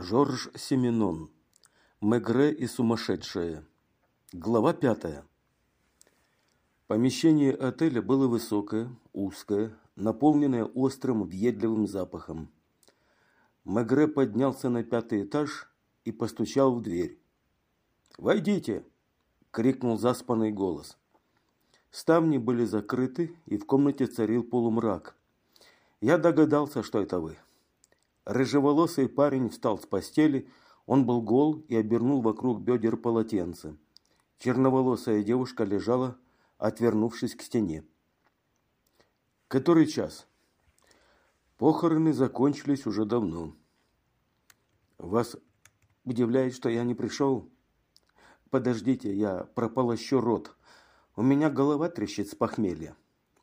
Жорж Семенон. Мегре и сумасшедшие. Глава пятая. Помещение отеля было высокое, узкое, наполненное острым, въедливым запахом. Мегре поднялся на пятый этаж и постучал в дверь. «Войдите!» – крикнул заспанный голос. Ставни были закрыты, и в комнате царил полумрак. Я догадался, что это вы. Рыжеволосый парень встал с постели, он был гол и обернул вокруг бедер полотенце. Черноволосая девушка лежала, отвернувшись к стене. Который час? Похороны закончились уже давно. Вас удивляет, что я не пришел? Подождите, я прополощу рот. У меня голова трещит с похмелья.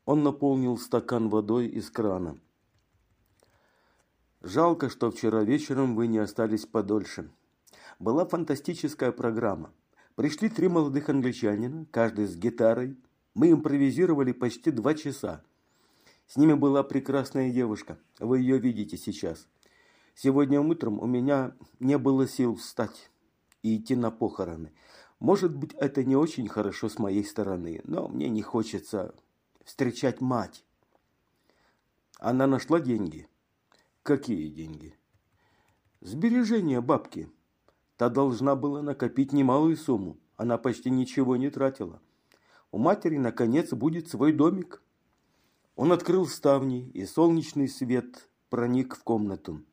Он наполнил стакан водой из крана. Жалко, что вчера вечером вы не остались подольше. Была фантастическая программа. Пришли три молодых англичанина, каждый с гитарой. Мы импровизировали почти два часа. С ними была прекрасная девушка. Вы ее видите сейчас. Сегодня утром у меня не было сил встать и идти на похороны. Может быть, это не очень хорошо с моей стороны, но мне не хочется встречать мать. Она нашла деньги. Какие деньги? Сбережения бабки. Та должна была накопить немалую сумму. Она почти ничего не тратила. У матери, наконец, будет свой домик. Он открыл ставни, и солнечный свет проник в комнату.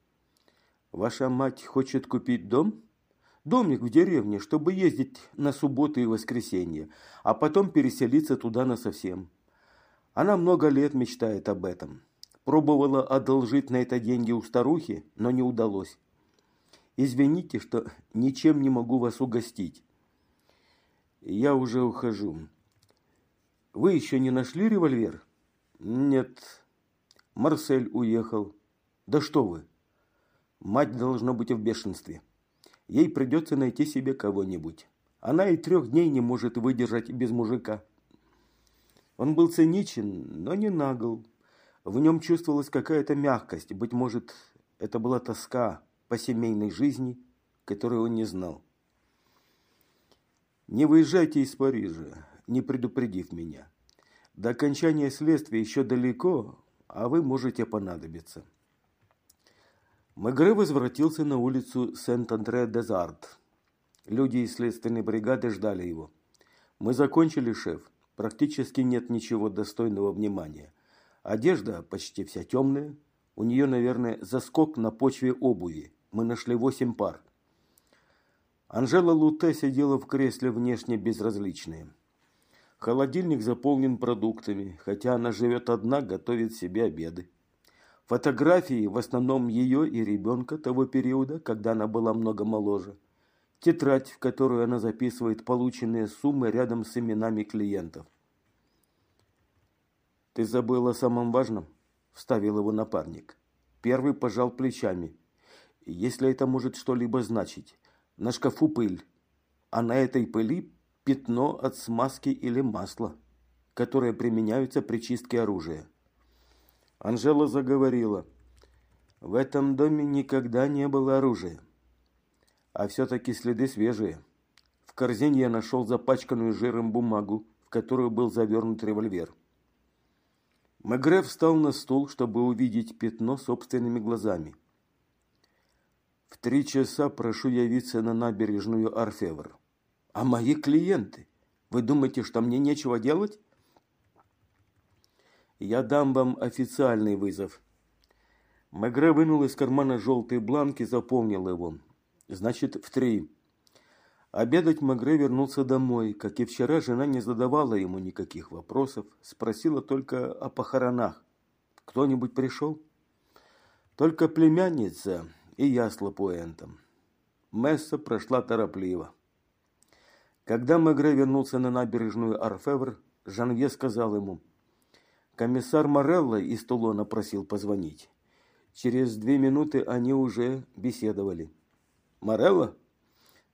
Ваша мать хочет купить дом? Домик в деревне, чтобы ездить на субботы и воскресенье, а потом переселиться туда насовсем. Она много лет мечтает об этом. Пробовала одолжить на это деньги у старухи, но не удалось. Извините, что ничем не могу вас угостить. Я уже ухожу. Вы еще не нашли револьвер? Нет. Марсель уехал. Да что вы? Мать должна быть в бешенстве. Ей придется найти себе кого-нибудь. Она и трех дней не может выдержать без мужика. Он был циничен, но не нагл. В нем чувствовалась какая-то мягкость, быть может, это была тоска по семейной жизни, которую он не знал. Не выезжайте из Парижа, не предупредив меня. До окончания следствия еще далеко, а вы можете понадобиться. Мегре возвратился на улицу Сент-Андре-Дезарт. Люди из следственной бригады ждали его. «Мы закончили, шеф. Практически нет ничего достойного внимания. Одежда почти вся темная. У нее, наверное, заскок на почве обуви. Мы нашли восемь пар. Анжела Луте сидела в кресле внешне безразличная. Холодильник заполнен продуктами, хотя она живет одна, готовит себе обеды. Фотографии, в основном ее и ребенка того периода, когда она была много моложе. Тетрадь, в которую она записывает полученные суммы рядом с именами клиентов. «Ты забыл о самом важном?» – вставил его напарник. Первый пожал плечами. «Если это может что-либо значить. На шкафу пыль, а на этой пыли пятно от смазки или масла, которые применяются при чистке оружия». Анжела заговорила. «В этом доме никогда не было оружия. А все-таки следы свежие. В корзине я нашел запачканную жиром бумагу, в которую был завернут револьвер. Мегре встал на стул, чтобы увидеть пятно собственными глазами. В три часа прошу явиться на набережную Арфевр. А мои клиенты? Вы думаете, что мне нечего делать? Я дам вам официальный вызов. Мегре вынул из кармана желтый бланк и заполнил его. Значит, в три. Обедать Магре вернулся домой. Как и вчера, жена не задавала ему никаких вопросов, спросила только о похоронах. Кто-нибудь пришел? Только племянница и я с Лапуэнтом. Месса прошла торопливо. Когда Мегре вернулся на набережную Арфевр, Жанвье сказал ему, «Комиссар Морелло из Тулона просил позвонить. Через две минуты они уже беседовали». «Морелло?»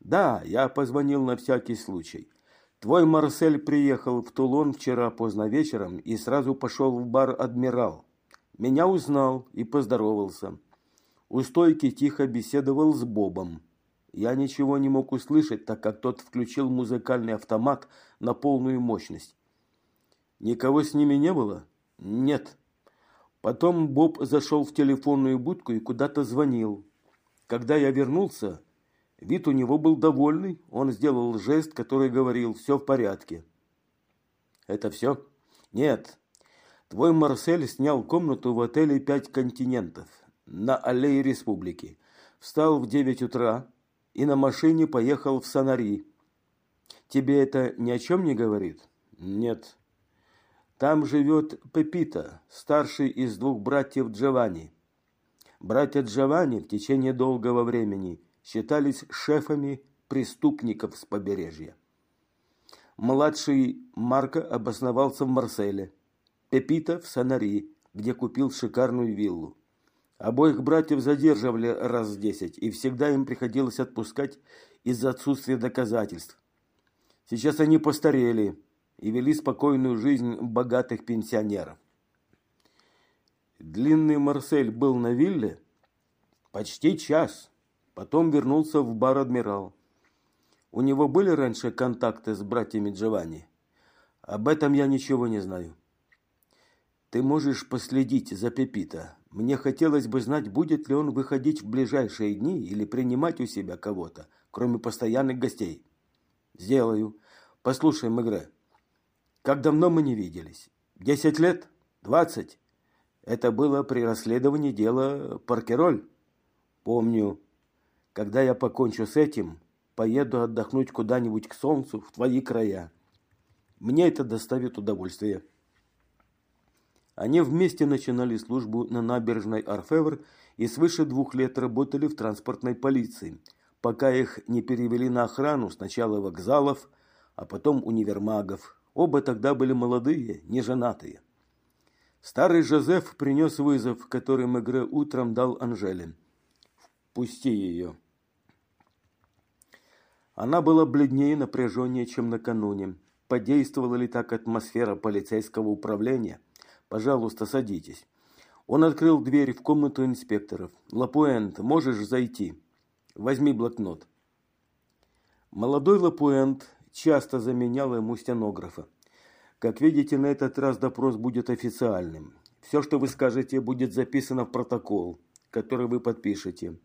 Да, я позвонил на всякий случай. Твой Марсель приехал в Тулон вчера поздно вечером и сразу пошел в бар «Адмирал». Меня узнал и поздоровался. У стойки тихо беседовал с Бобом. Я ничего не мог услышать, так как тот включил музыкальный автомат на полную мощность. Никого с ними не было? Нет. Потом Боб зашел в телефонную будку и куда-то звонил. Когда я вернулся, вид у него был довольный. Он сделал жест, который говорил «все в порядке». Это все? Нет. Твой Марсель снял комнату в отеле «Пять континентов» на аллее Республики. Встал в девять утра и на машине поехал в Санари. Тебе это ни о чем не говорит? Нет. Там живет Пепита, старший из двух братьев Джованни. Братья Джованни в течение долгого времени считались шефами преступников с побережья. Младший Марко обосновался в Марселе, Пепита в Санари, где купил шикарную виллу. Обоих братьев задерживали раз десять, и всегда им приходилось отпускать из-за отсутствия доказательств. Сейчас они постарели и вели спокойную жизнь богатых пенсионеров. Длинный Марсель был на вилле почти час, потом вернулся в бар «Адмирал». У него были раньше контакты с братьями Джованни? Об этом я ничего не знаю. Ты можешь последить за Пепита, мне хотелось бы знать, будет ли он выходить в ближайшие дни или принимать у себя кого-то, кроме постоянных гостей. Сделаю. Послушай, Мегре, как давно мы не виделись? Десять лет? Двадцать? Это было при расследовании дела Паркероль. Помню. Когда я покончу с этим, поеду отдохнуть куда-нибудь к солнцу в твои края. Мне это доставит удовольствие. Они вместе начинали службу на набережной Арфевр и свыше двух лет работали в транспортной полиции, пока их не перевели на охрану сначала вокзалов, а потом универмагов. Оба тогда были молодые, не женатые. Старый Жозеф принес вызов, который Мегре утром дал Анжеле. «Впусти ее». Она была бледнее и напряженнее, чем накануне. Подействовала ли так атмосфера полицейского управления – Пожалуйста, садитесь. Он открыл дверь в комнату инспекторов. Лапуэнт, можешь зайти? Возьми блокнот. Молодой Лапуэнт часто заменял ему стенографа. Как видите, на этот раз допрос будет официальным. Все, что вы скажете, будет записано в протокол, который вы подпишете.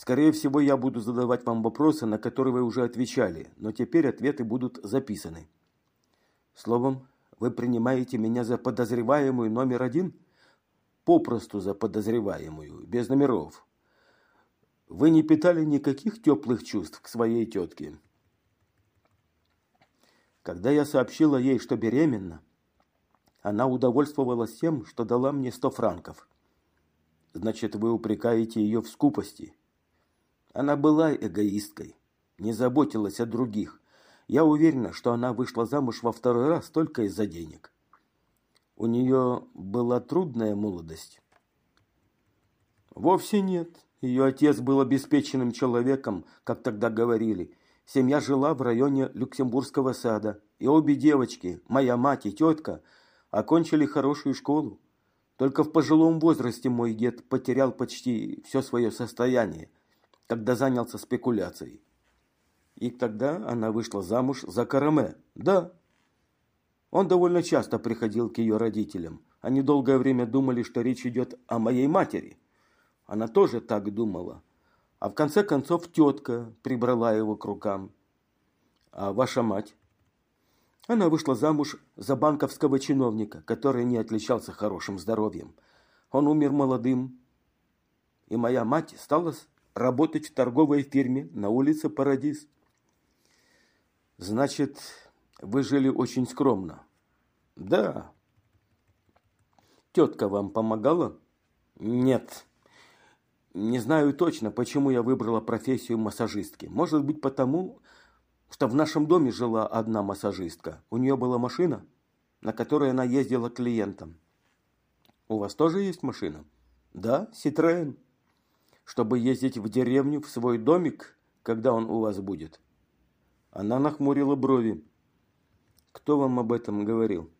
Скорее всего, я буду задавать вам вопросы, на которые вы уже отвечали, но теперь ответы будут записаны. Словом, вы принимаете меня за подозреваемую номер один? Попросту за подозреваемую, без номеров. Вы не питали никаких теплых чувств к своей тетке. Когда я сообщила ей, что беременна, она удовольствовалась тем, что дала мне сто франков. Значит, вы упрекаете ее в скупости. Она была эгоисткой, не заботилась о других, я уверена, что она вышла замуж во второй раз только из-за денег. У нее была трудная молодость. Вовсе нет. Ее отец был обеспеченным человеком, как тогда говорили. Семья жила в районе Люксембургского сада. И обе девочки, моя мать и тетка, окончили хорошую школу. Только в пожилом возрасте мой дед потерял почти все свое состояние, когда занялся спекуляцией. И тогда она вышла замуж за Караме. Да. Он довольно часто приходил к ее родителям. Они долгое время думали, что речь идет о моей матери. Она тоже так думала. А в конце концов тетка прибрала его к рукам. А ваша мать? Она вышла замуж за банковского чиновника, который не отличался хорошим здоровьем. Он умер молодым. И моя мать стала работать в торговой фирме на улице Парадис. Значит, вы жили очень скромно. Да. Тетка вам помогала? Нет. Не знаю точно, почему я выбрала профессию массажистки. Может быть, потому, что в нашем доме жила одна массажистка. У нее была машина, на которой она ездила клиентам. У вас тоже есть машина? Да, Ситроен. Чтобы ездить в деревню в свой домик, когда он у вас будет. Она нахмурила брови. Кто вам об этом говорил?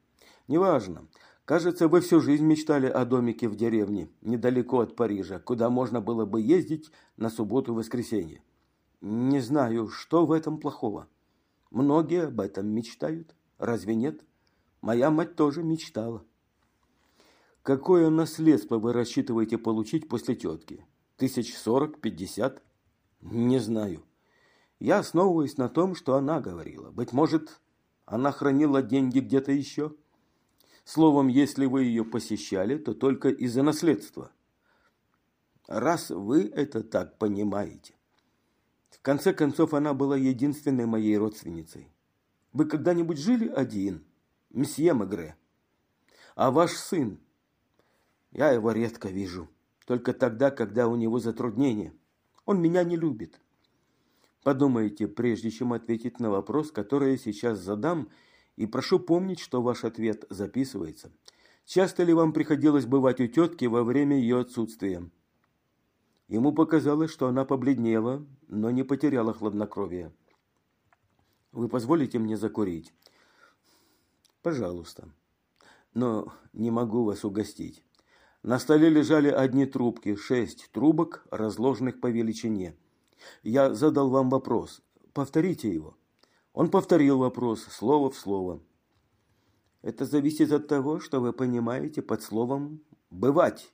Неважно. Кажется, вы всю жизнь мечтали о домике в деревне, недалеко от Парижа, куда можно было бы ездить на субботу и воскресенье. Не знаю, что в этом плохого. Многие об этом мечтают. Разве нет? Моя мать тоже мечтала. Какое наследство вы рассчитываете получить после тетки? Тысяч сорок, пятьдесят? Не знаю. Я основываюсь на том, что она говорила. Быть может, она хранила деньги где-то еще? Словом, если вы ее посещали, то только из-за наследства. Раз вы это так понимаете. В конце концов, она была единственной моей родственницей. Вы когда-нибудь жили один, месье Мегре? А ваш сын? Я его редко вижу. Только тогда, когда у него затруднения. Он меня не любит. Подумайте, прежде чем ответить на вопрос, который я сейчас задам, и прошу помнить, что ваш ответ записывается. Часто ли вам приходилось бывать у тетки во время ее отсутствия? Ему показалось, что она побледнела, но не потеряла хладнокровие. Вы позволите мне закурить? Пожалуйста. Но не могу вас угостить. На столе лежали одни трубки, шесть трубок, разложенных по величине. Я задал вам вопрос. Повторите его. Он повторил вопрос, слово в слово. Это зависит от того, что вы понимаете под словом «бывать».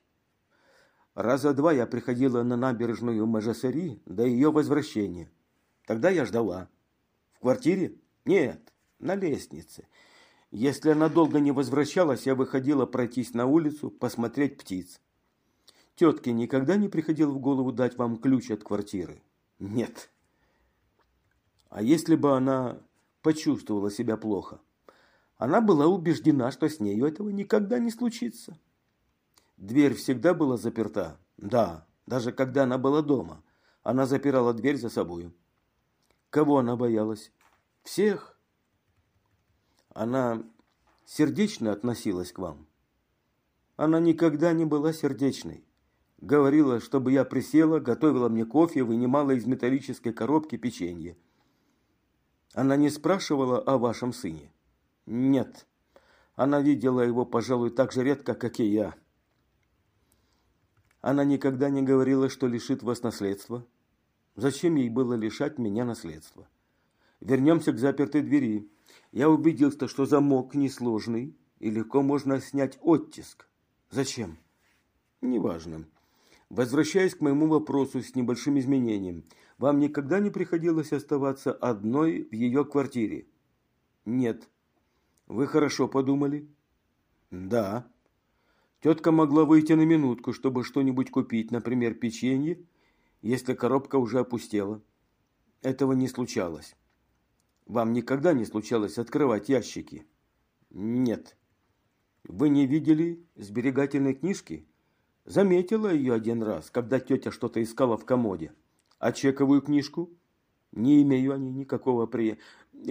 Раза два я приходила на набережную Мажасари до ее возвращения. Тогда я ждала. В квартире? Нет, на лестнице. Если она долго не возвращалась, я выходила пройтись на улицу, посмотреть птиц. Тетке никогда не приходило в голову дать вам ключ от квартиры? Нет. А если бы она почувствовала себя плохо? Она была убеждена, что с нею этого никогда не случится. Дверь всегда была заперта? Да, даже когда она была дома. Она запирала дверь за собой. Кого она боялась? Всех. Она сердечно относилась к вам? Она никогда не была сердечной. Говорила, чтобы я присела, готовила мне кофе, вынимала из металлической коробки печенье. Она не спрашивала о вашем сыне? Нет. Она видела его, пожалуй, так же редко, как и я. Она никогда не говорила, что лишит вас наследства. Зачем ей было лишать меня наследства? Вернемся к запертой двери. Я убедился, что замок несложный и легко можно снять оттиск. Зачем? Неважно. Возвращаясь к моему вопросу с небольшим изменением, вам никогда не приходилось оставаться одной в ее квартире? Нет. Вы хорошо подумали? Да. Тетка могла выйти на минутку, чтобы что-нибудь купить, например, печенье, если коробка уже опустела. Этого не случалось. Вам никогда не случалось открывать ящики? Нет. Вы не видели сберегательной книжки? Заметила ее один раз, когда тетя что-то искала в комоде. А чековую книжку? Не имею о ней никакого при...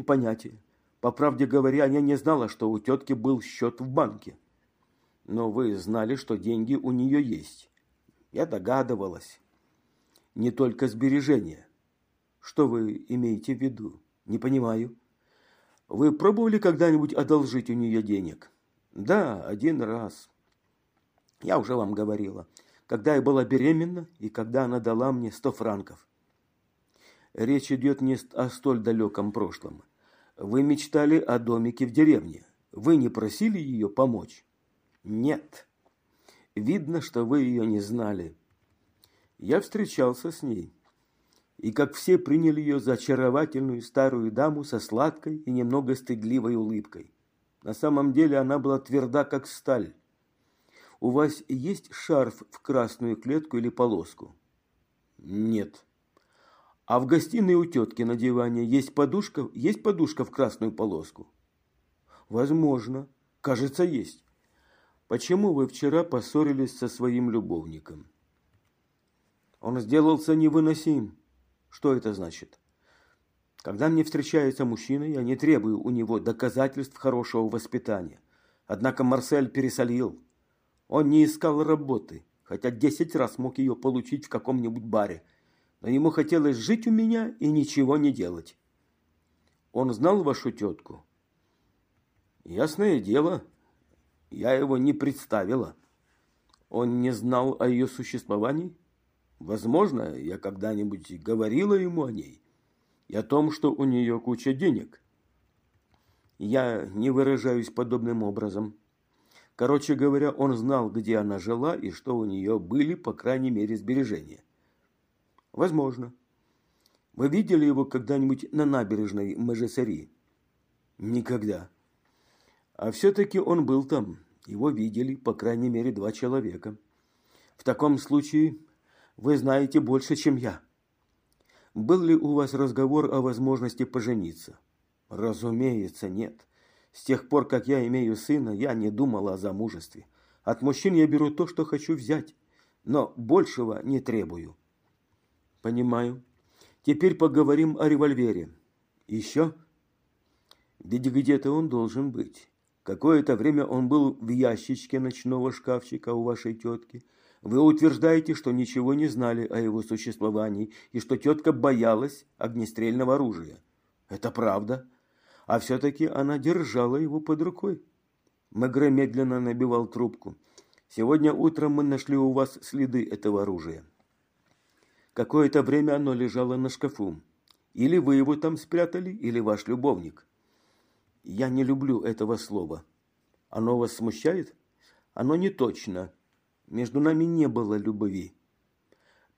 понятия. По правде говоря, я не знала, что у тетки был счет в банке. Но вы знали, что деньги у нее есть. Я догадывалась. Не только сбережения. Что вы имеете в виду? Не понимаю. Вы пробовали когда-нибудь одолжить у нее денег? Да, один раз. Я уже вам говорила. Когда я была беременна и когда она дала мне сто франков. Речь идет не о столь далеком прошлом. Вы мечтали о домике в деревне. Вы не просили ее помочь? Нет. Видно, что вы ее не знали. Я встречался с ней и как все приняли ее за очаровательную старую даму со сладкой и немного стыдливой улыбкой. На самом деле она была тверда, как сталь. У вас есть шарф в красную клетку или полоску? Нет. А в гостиной у тетки на диване есть подушка, есть подушка в красную полоску? Возможно. Кажется, есть. Почему вы вчера поссорились со своим любовником? Он сделался невыносим. Что это значит? Когда мне встречается мужчина, я не требую у него доказательств хорошего воспитания. Однако Марсель пересолил. Он не искал работы, хотя десять раз мог ее получить в каком-нибудь баре. Но ему хотелось жить у меня и ничего не делать. Он знал вашу тетку? Ясное дело. Я его не представила. Он не знал о ее существовании? Возможно, я когда-нибудь говорила ему о ней и о том, что у нее куча денег. Я не выражаюсь подобным образом. Короче говоря, он знал, где она жила и что у нее были, по крайней мере, сбережения. Возможно. Вы видели его когда-нибудь на набережной Межесери? Никогда. А все-таки он был там. Его видели, по крайней мере, два человека. В таком случае вы знаете больше, чем я. Был ли у вас разговор о возможности пожениться? Разумеется, нет. С тех пор, как я имею сына, я не думала о замужестве. От мужчин я беру то, что хочу взять, но большего не требую. Понимаю. Теперь поговорим о револьвере. Еще? Ведь где-то он должен быть. Какое-то время он был в ящичке ночного шкафчика у вашей тетки. Вы утверждаете, что ничего не знали о его существовании и что тетка боялась огнестрельного оружия. Это правда. А все-таки она держала его под рукой. Мегре медленно набивал трубку. Сегодня утром мы нашли у вас следы этого оружия. Какое-то время оно лежало на шкафу. Или вы его там спрятали, или ваш любовник. Я не люблю этого слова. Оно вас смущает? Оно не точно. Между нами не было любви.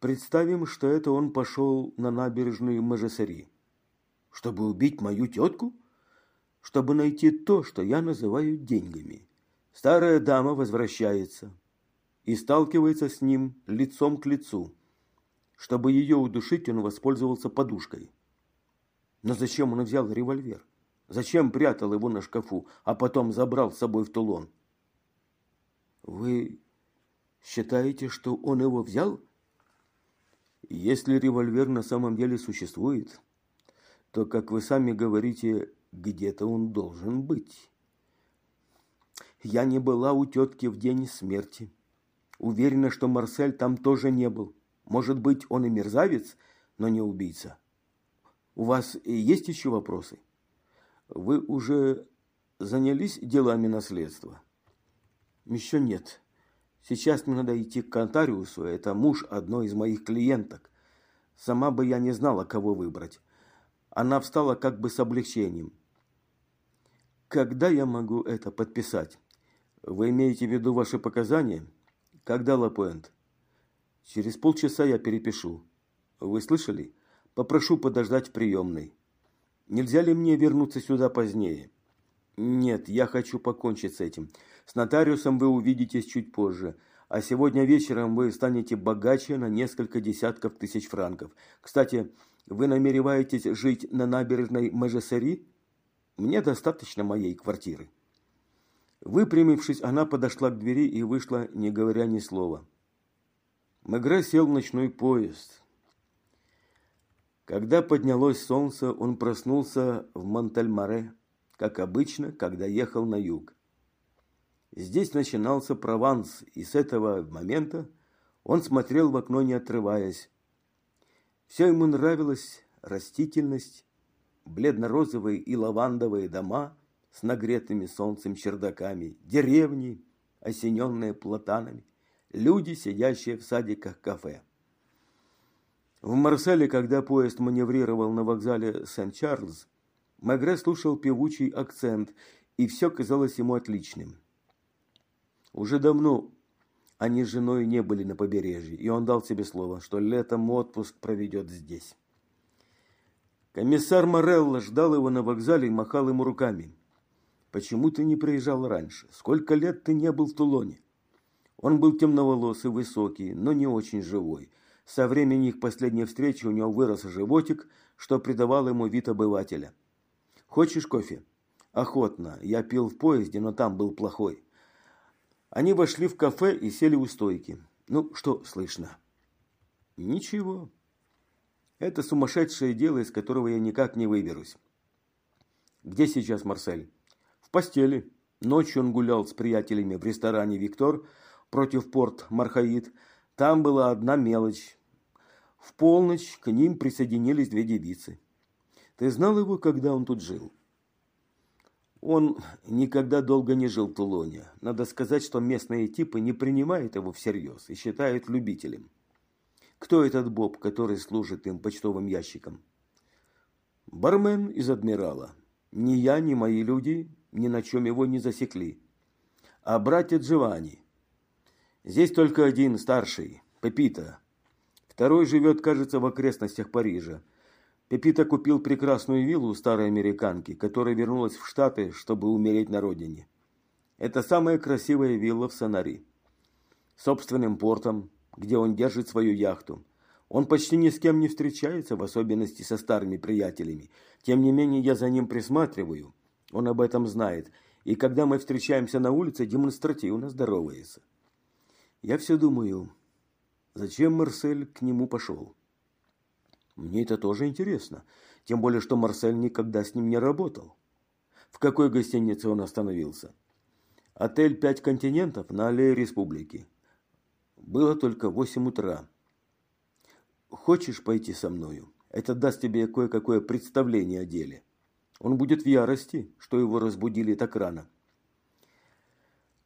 Представим, что это он пошел на набережную Мажесари. Чтобы убить мою тетку? чтобы найти то, что я называю деньгами. Старая дама возвращается и сталкивается с ним лицом к лицу. Чтобы ее удушить, он воспользовался подушкой. Но зачем он взял револьвер? Зачем прятал его на шкафу, а потом забрал с собой в Тулон? Вы считаете, что он его взял? Если револьвер на самом деле существует, то, как вы сами говорите, где-то он должен быть. Я не была у тетки в день смерти. Уверена, что Марсель там тоже не был. Может быть, он и мерзавец, но не убийца. У вас есть еще вопросы? Вы уже занялись делами наследства? Еще нет. Сейчас мне надо идти к нотариусу. Это муж одной из моих клиенток. Сама бы я не знала, кого выбрать. Она встала как бы с облегчением. Когда я могу это подписать? Вы имеете в виду ваши показания? Когда, Лапуэнт? Через полчаса я перепишу. Вы слышали? Попрошу подождать в приемной. Нельзя ли мне вернуться сюда позднее? Нет, я хочу покончить с этим. С нотариусом вы увидитесь чуть позже. А сегодня вечером вы станете богаче на несколько десятков тысяч франков. Кстати, вы намереваетесь жить на набережной Межесери? Мне достаточно моей квартиры. Выпрямившись, она подошла к двери и вышла, не говоря ни слова. Мегре сел в ночной поезд. Когда поднялось солнце, он проснулся в Монтальмаре, как обычно, когда ехал на юг. Здесь начинался Прованс, и с этого момента он смотрел в окно, не отрываясь. Все ему нравилось растительность, бледно-розовые и лавандовые дома с нагретыми солнцем чердаками, деревни, осененные платанами, люди, сидящие в садиках кафе. В Марселе, когда поезд маневрировал на вокзале Сент-Чарльз, Мегре слушал певучий акцент, и все казалось ему отличным. Уже давно они с женой не были на побережье, и он дал себе слово, что летом отпуск проведет здесь. Комиссар Морелло ждал его на вокзале и махал ему руками. «Почему ты не приезжал раньше? Сколько лет ты не был в Тулоне?» Он был темноволосый, высокий, но не очень живой. Со времени их последней встречи у него вырос животик, что придавало ему вид обывателя. «Хочешь кофе?» «Охотно. Я пил в поезде, но там был плохой». Они вошли в кафе и сели у стойки. «Ну, что слышно?» «Ничего. Это сумасшедшее дело, из которого я никак не выберусь. Где сейчас Марсель? В постели. Ночью он гулял с приятелями в ресторане «Виктор» против порт Мархаид. Там была одна мелочь. В полночь к ним присоединились две девицы. Ты знал его, когда он тут жил? Он никогда долго не жил в Тулоне. Надо сказать, что местные типы не принимают его всерьез и считают любителем. Кто этот Боб, который служит им почтовым ящиком? Бармен из Адмирала. Ни я, ни мои люди ни на чем его не засекли. А братья Джованни. Здесь только один старший, Пепита. Второй живет, кажется, в окрестностях Парижа. Пепита купил прекрасную виллу у старой американки, которая вернулась в Штаты, чтобы умереть на родине. Это самая красивая вилла в Санари. Собственным портом, где он держит свою яхту. Он почти ни с кем не встречается, в особенности со старыми приятелями. Тем не менее, я за ним присматриваю. Он об этом знает. И когда мы встречаемся на улице, демонстративно здоровается. Я все думаю, зачем Марсель к нему пошел? Мне это тоже интересно. Тем более, что Марсель никогда с ним не работал. В какой гостинице он остановился? Отель «Пять континентов» на аллее Республики. Было только восемь утра. Хочешь пойти со мною? Это даст тебе кое-какое представление о деле. Он будет в ярости, что его разбудили так рано.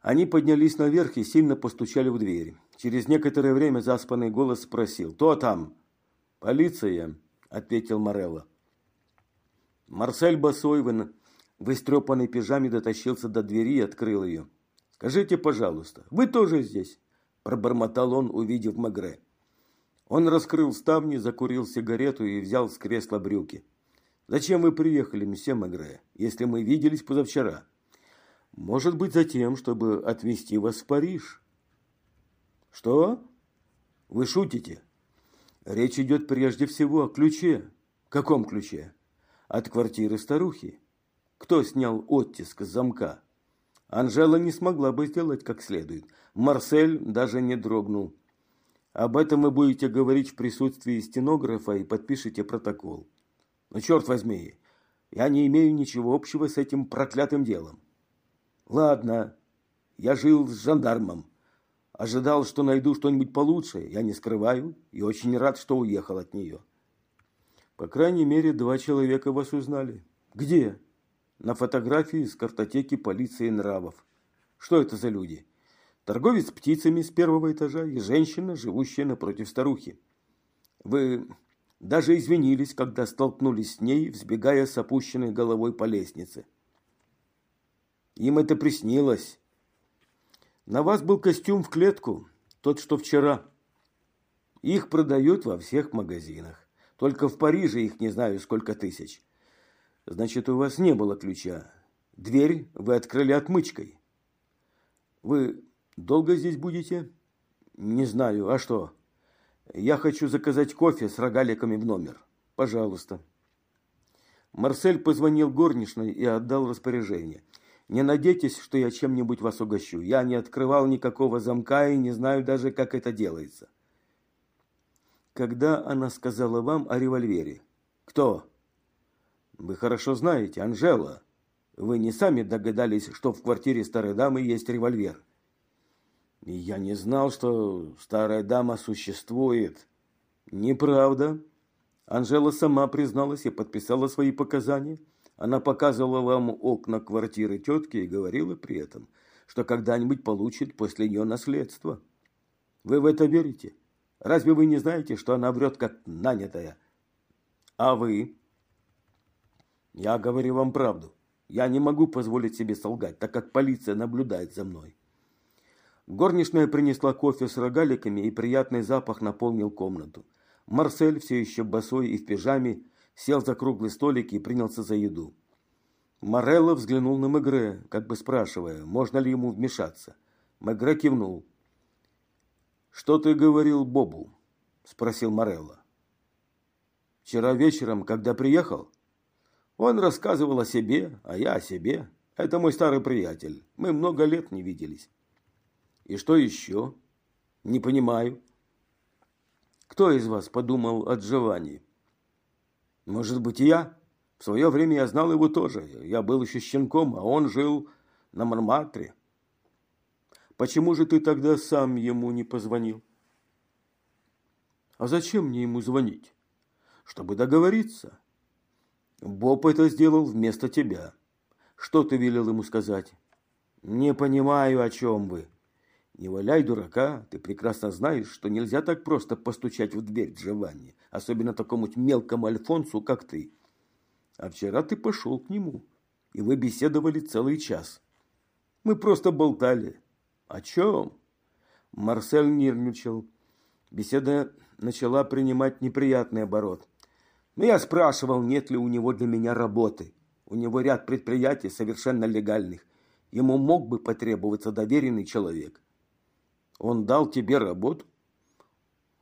Они поднялись наверх и сильно постучали в дверь. Через некоторое время заспанный голос спросил «Кто там?» «Полиция», – ответил Морелло. Марсель Босой в истрепанной пижаме дотащился до двери и открыл ее. «Скажите, пожалуйста, вы тоже здесь?» – пробормотал он, увидев Магре. Он раскрыл ставни, закурил сигарету и взял с кресла брюки. «Зачем вы приехали, месье Магре, если мы виделись позавчера?» «Может быть, за тем, чтобы отвезти вас в Париж». «Что? Вы шутите?» Речь идет прежде всего о ключе. Каком ключе? От квартиры старухи. Кто снял оттиск с замка? Анжела не смогла бы сделать как следует. Марсель даже не дрогнул. Об этом вы будете говорить в присутствии стенографа и подпишите протокол. Но черт возьми, я не имею ничего общего с этим проклятым делом. Ладно, я жил с жандармом. Ожидал, что найду что-нибудь получше, я не скрываю, и очень рад, что уехал от нее. По крайней мере, два человека вас узнали. Где? На фотографии с картотеки полиции нравов. Что это за люди? Торговец птицами с первого этажа и женщина, живущая напротив старухи. Вы даже извинились, когда столкнулись с ней, взбегая с опущенной головой по лестнице. Им это приснилось. На вас был костюм в клетку, тот, что вчера. Их продают во всех магазинах. Только в Париже их не знаю сколько тысяч. Значит, у вас не было ключа. Дверь вы открыли отмычкой. Вы долго здесь будете? Не знаю. А что? Я хочу заказать кофе с рогаликами в номер. Пожалуйста. Марсель позвонил горничной и отдал распоряжение – не надейтесь, что я чем-нибудь вас угощу. Я не открывал никакого замка и не знаю даже, как это делается. Когда она сказала вам о револьвере? Кто? Вы хорошо знаете, Анжела. Вы не сами догадались, что в квартире старой дамы есть револьвер. И я не знал, что старая дама существует. Неправда. Анжела сама призналась и подписала свои показания. Она показывала вам окна квартиры тетки и говорила при этом, что когда-нибудь получит после нее наследство. Вы в это верите? Разве вы не знаете, что она врет как нанятая? А вы? Я говорю вам правду. Я не могу позволить себе солгать, так как полиция наблюдает за мной. Горничная принесла кофе с рогаликами, и приятный запах наполнил комнату. Марсель, все еще босой и в пижаме, сел за круглый столик и принялся за еду. Морелло взглянул на Мегре, как бы спрашивая, можно ли ему вмешаться. Мегре кивнул. «Что ты говорил Бобу?» – спросил Морелло. «Вчера вечером, когда приехал, он рассказывал о себе, а я о себе. Это мой старый приятель. Мы много лет не виделись». «И что еще?» «Не понимаю». «Кто из вас подумал о Джованни?» Может быть, и я? В свое время я знал его тоже. Я был еще щенком, а он жил на Мармартре. Почему же ты тогда сам ему не позвонил? А зачем мне ему звонить? Чтобы договориться. Боб это сделал вместо тебя. Что ты велел ему сказать? Не понимаю, о чем вы. Не валяй дурака, ты прекрасно знаешь, что нельзя так просто постучать в дверь Джованни, особенно такому мелкому Альфонсу, как ты. А вчера ты пошел к нему, и вы беседовали целый час. Мы просто болтали. О чем? Марсель нервничал. Беседа начала принимать неприятный оборот. Но я спрашивал, нет ли у него для меня работы. У него ряд предприятий совершенно легальных. Ему мог бы потребоваться доверенный человек. Он дал тебе работу?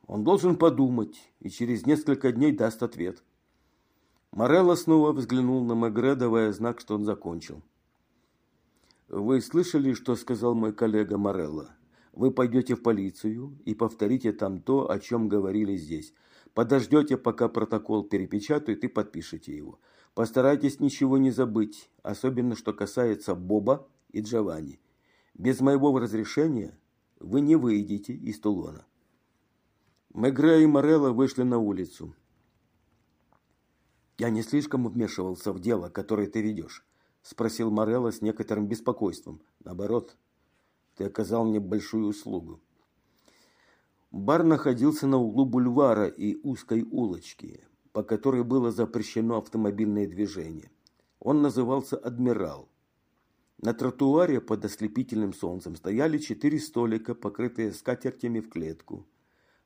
Он должен подумать и через несколько дней даст ответ. Морелло снова взглянул на Мегре, давая знак, что он закончил. Вы слышали, что сказал мой коллега Морелло? Вы пойдете в полицию и повторите там то, о чем говорили здесь. Подождете, пока протокол перепечатают и подпишите его. Постарайтесь ничего не забыть, особенно что касается Боба и Джованни. Без моего разрешения вы не выйдете из Тулона. Мегре и Морелло вышли на улицу. «Я не слишком вмешивался в дело, которое ты ведешь», – спросил Морелло с некоторым беспокойством. «Наоборот, ты оказал мне большую услугу». Бар находился на углу бульвара и узкой улочки, по которой было запрещено автомобильное движение. Он назывался «Адмирал». На тротуаре под ослепительным солнцем стояли четыре столика, покрытые скатертями в клетку.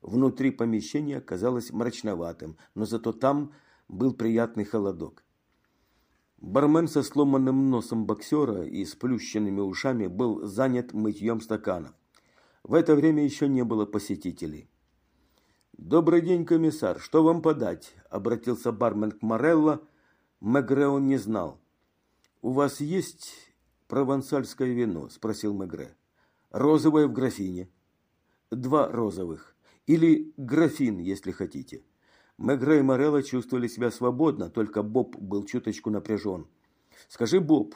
Внутри помещения казалось мрачноватым, но зато там – был приятный холодок. Бармен со сломанным носом боксера и сплющенными ушами был занят мытьем стаканов. В это время еще не было посетителей. «Добрый день, комиссар. Что вам подать?» – обратился бармен к Морелло. Мегре он не знал. «У вас есть провансальское вино?» – спросил Мегре. «Розовое в графине». «Два розовых. Или графин, если хотите». Мегре и Морелло чувствовали себя свободно, только Боб был чуточку напряжен. «Скажи, Боб,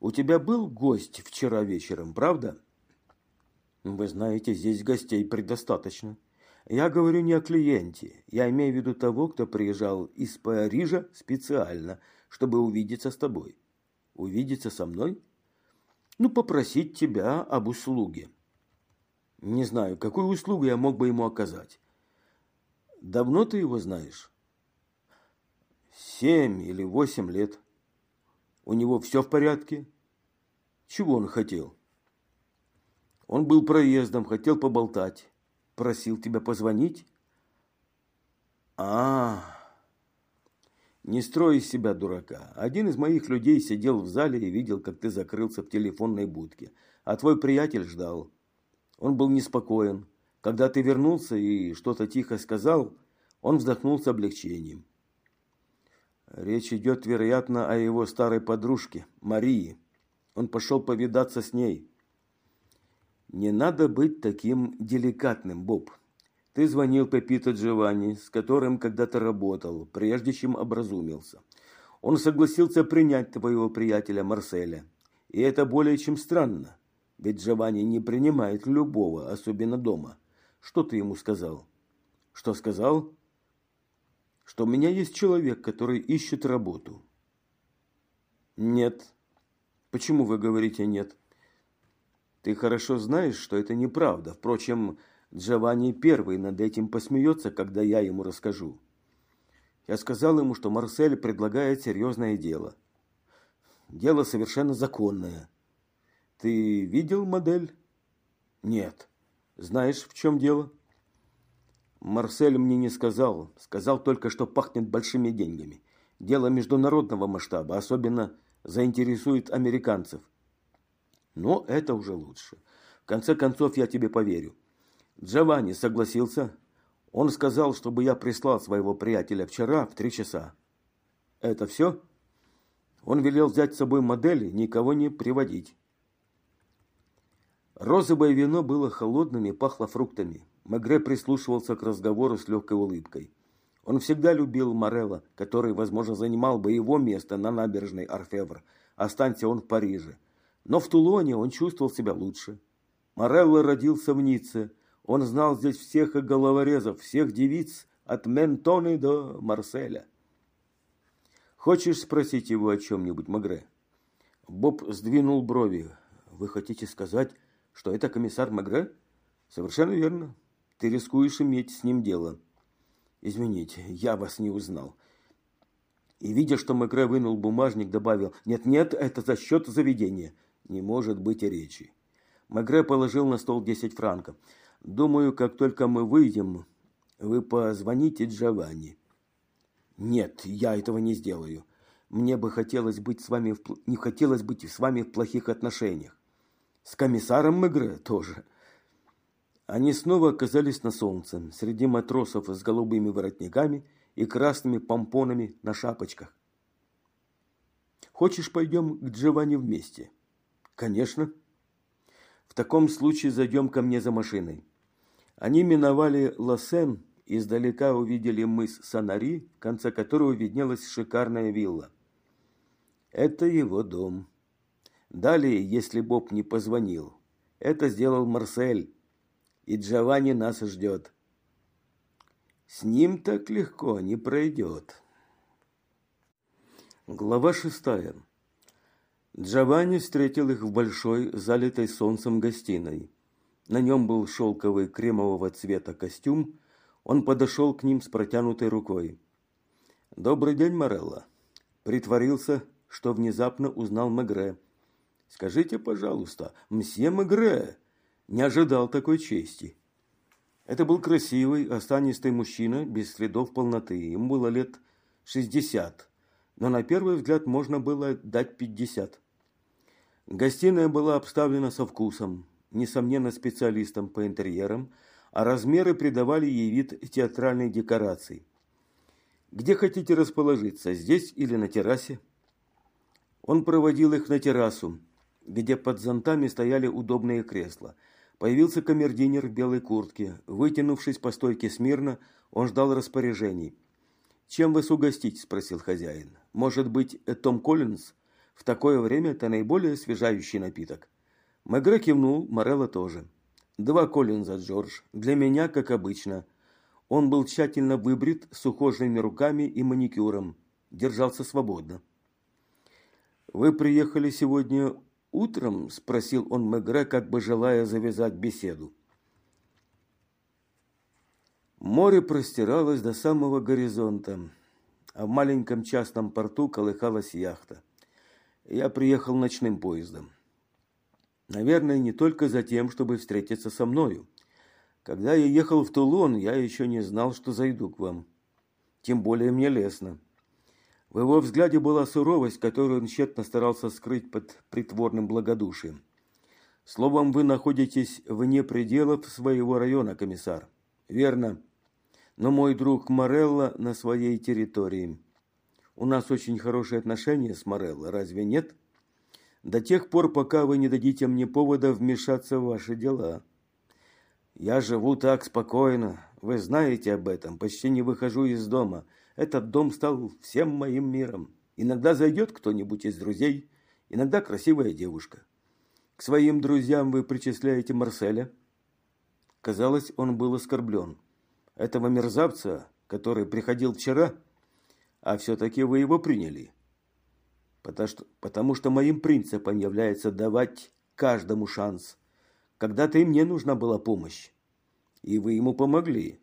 у тебя был гость вчера вечером, правда?» «Вы знаете, здесь гостей предостаточно. Я говорю не о клиенте. Я имею в виду того, кто приезжал из Парижа специально, чтобы увидеться с тобой. Увидеться со мной? Ну, попросить тебя об услуге. Не знаю, какую услугу я мог бы ему оказать. Давно ты его знаешь? Семь или восемь лет. У него все в порядке? Чего он хотел? Он был проездом, хотел поболтать. Просил тебя позвонить? А, не строй из себя дурака. Один из моих людей сидел в зале и видел, как ты закрылся в телефонной будке. А твой приятель ждал. Он был неспокоен. Когда ты вернулся и что-то тихо сказал, он вздохнул с облегчением. Речь идет, вероятно, о его старой подружке, Марии. Он пошел повидаться с ней. Не надо быть таким деликатным, Боб. Ты звонил Пепито Джованни, с которым когда-то работал, прежде чем образумился. Он согласился принять твоего приятеля Марселя. И это более чем странно, ведь Джованни не принимает любого, особенно дома. Что ты ему сказал? Что сказал? Что у меня есть человек, который ищет работу. Нет. Почему вы говорите нет? Ты хорошо знаешь, что это неправда. Впрочем, Джованни первый над этим посмеется, когда я ему расскажу. Я сказал ему, что Марсель предлагает серьезное дело. Дело совершенно законное. Ты видел модель? Нет. Знаешь, в чем дело? Марсель мне не сказал. Сказал только, что пахнет большими деньгами. Дело международного масштаба, особенно заинтересует американцев. Но это уже лучше. В конце концов, я тебе поверю. Джованни согласился. Он сказал, чтобы я прислал своего приятеля вчера в три часа. Это все? Он велел взять с собой модели, никого не приводить. Розовое вино было холодным и пахло фруктами. Мегре прислушивался к разговору с легкой улыбкой. Он всегда любил Морелла, который, возможно, занимал бы его место на набережной Орфевр, останься он в Париже. Но в Тулоне он чувствовал себя лучше. Морелло родился в Ницце. Он знал здесь всех головорезов, всех девиц, от Ментоны до Марселя. Хочешь спросить его о чем-нибудь, Магре? Боб сдвинул брови. Вы хотите сказать, что это комиссар Мегре? Совершенно верно. Ты рискуешь иметь с ним дело. Извините, я вас не узнал. И, видя, что Мегре вынул бумажник, добавил, «Нет-нет, это за счет заведения». Не может быть и речи. Мегре положил на стол 10 франков. «Думаю, как только мы выйдем, вы позвоните Джованни». «Нет, я этого не сделаю. Мне бы хотелось быть с вами в, не хотелось быть с вами в плохих отношениях. С комиссаром Мегре тоже». Они снова оказались на солнце, среди матросов с голубыми воротниками и красными помпонами на шапочках. «Хочешь, пойдем к Джованни вместе?» «Конечно». «В таком случае зайдем ко мне за машиной». Они миновали Лосен, издалека увидели мыс Санари, в конце которого виднелась шикарная вилла. Это его дом. Далее, если Боб не позвонил, это сделал Марсель, и Джованни нас ждет. С ним так легко не пройдет. Глава шестая. Джованни встретил их в большой, залитой солнцем гостиной. На нем был шелковый кремового цвета костюм. Он подошел к ним с протянутой рукой. «Добрый день, Морелла!» Притворился, что внезапно узнал Мегре. «Скажите, пожалуйста, мсье Мегре, не ожидал такой чести. Это был красивый, осанистый мужчина, без следов полноты. Ему было лет шестьдесят, но на первый взгляд можно было дать пятьдесят. Гостиная была обставлена со вкусом, несомненно специалистом по интерьерам, а размеры придавали ей вид театральной декорации. «Где хотите расположиться, здесь или на террасе?» Он проводил их на террасу, где под зонтами стояли удобные кресла – Появился камердинер в белой куртке. Вытянувшись по стойке смирно, он ждал распоряжений. «Чем вас угостить?» – спросил хозяин. «Может быть, Том Коллинз? В такое время это наиболее освежающий напиток». Мегре кивнул, Морелло тоже. «Два Коллинза, Джордж. Для меня, как обычно». Он был тщательно выбрит, с ухоженными руками и маникюром. Держался свободно. «Вы приехали сегодня «Утром?» – спросил он Мегре, как бы желая завязать беседу. Море простиралось до самого горизонта, а в маленьком частном порту колыхалась яхта. Я приехал ночным поездом. Наверное, не только за тем, чтобы встретиться со мною. Когда я ехал в Тулон, я еще не знал, что зайду к вам. Тем более мне лестно. В его взгляде была суровость, которую он тщетно старался скрыть под притворным благодушием. Словом, вы находитесь вне пределов своего района, комиссар. Верно. Но мой друг Морелло на своей территории. У нас очень хорошие отношения с Морелло, разве нет? До тех пор, пока вы не дадите мне повода вмешаться в ваши дела. Я живу так спокойно. Вы знаете об этом. Почти не выхожу из дома. Этот дом стал всем моим миром. Иногда зайдет кто-нибудь из друзей, иногда красивая девушка. К своим друзьям вы причисляете Марселя. Казалось, он был оскорблен. Этого мерзавца, который приходил вчера, а все-таки вы его приняли. Потому что, потому что моим принципом является давать каждому шанс. Когда-то и мне нужна была помощь. И вы ему помогли.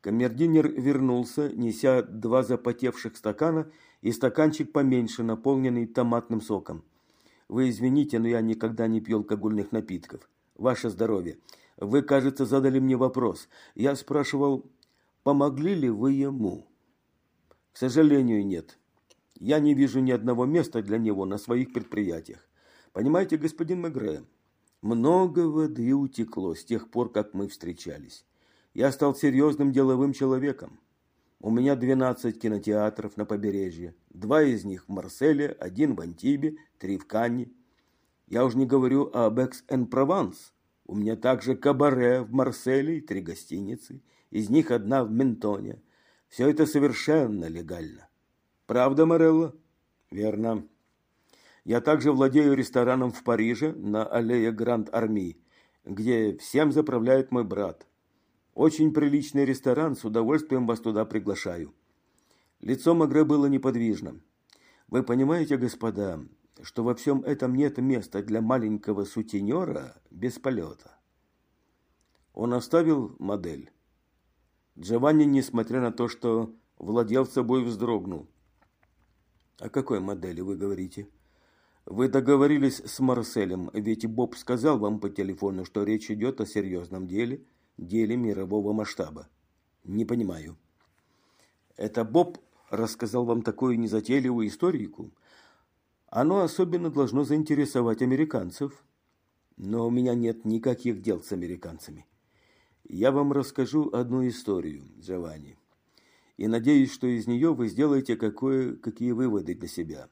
Камердинер вернулся, неся два запотевших стакана и стаканчик поменьше, наполненный томатным соком. Вы извините, но я никогда не пью алкогольных напитков. Ваше здоровье. Вы, кажется, задали мне вопрос. Я спрашивал, помогли ли вы ему? К сожалению, нет. Я не вижу ни одного места для него на своих предприятиях. Понимаете, господин Мегре, много воды утекло с тех пор, как мы встречались. Я стал серьезным деловым человеком. У меня 12 кинотеатров на побережье. Два из них в Марселе, один в Антибе, три в Канне. Я уж не говорю об Экс-Эн-Прованс. У меня также кабаре в Марселе и три гостиницы. Из них одна в Ментоне. Все это совершенно легально. Правда, Морелло? Верно. Я также владею рестораном в Париже на аллее Гранд-Арми, где всем заправляет мой брат. Очень приличный ресторан, с удовольствием вас туда приглашаю. Лицо Магре было неподвижным. Вы понимаете, господа, что во всем этом нет места для маленького сутенера без полета. Он оставил модель. Джованни, несмотря на то, что владел собой, вздрогнул. «О какой модели вы говорите?» «Вы договорились с Марселем, ведь Боб сказал вам по телефону, что речь идет о серьезном деле, деле мирового масштаба». «Не понимаю». «Это Боб рассказал вам такую незатейливую историку?» Оно особенно должно заинтересовать американцев. Но у меня нет никаких дел с американцами. Я вам расскажу одну историю, Джованни. И надеюсь, что из нее вы сделаете какое, какие выводы для себя.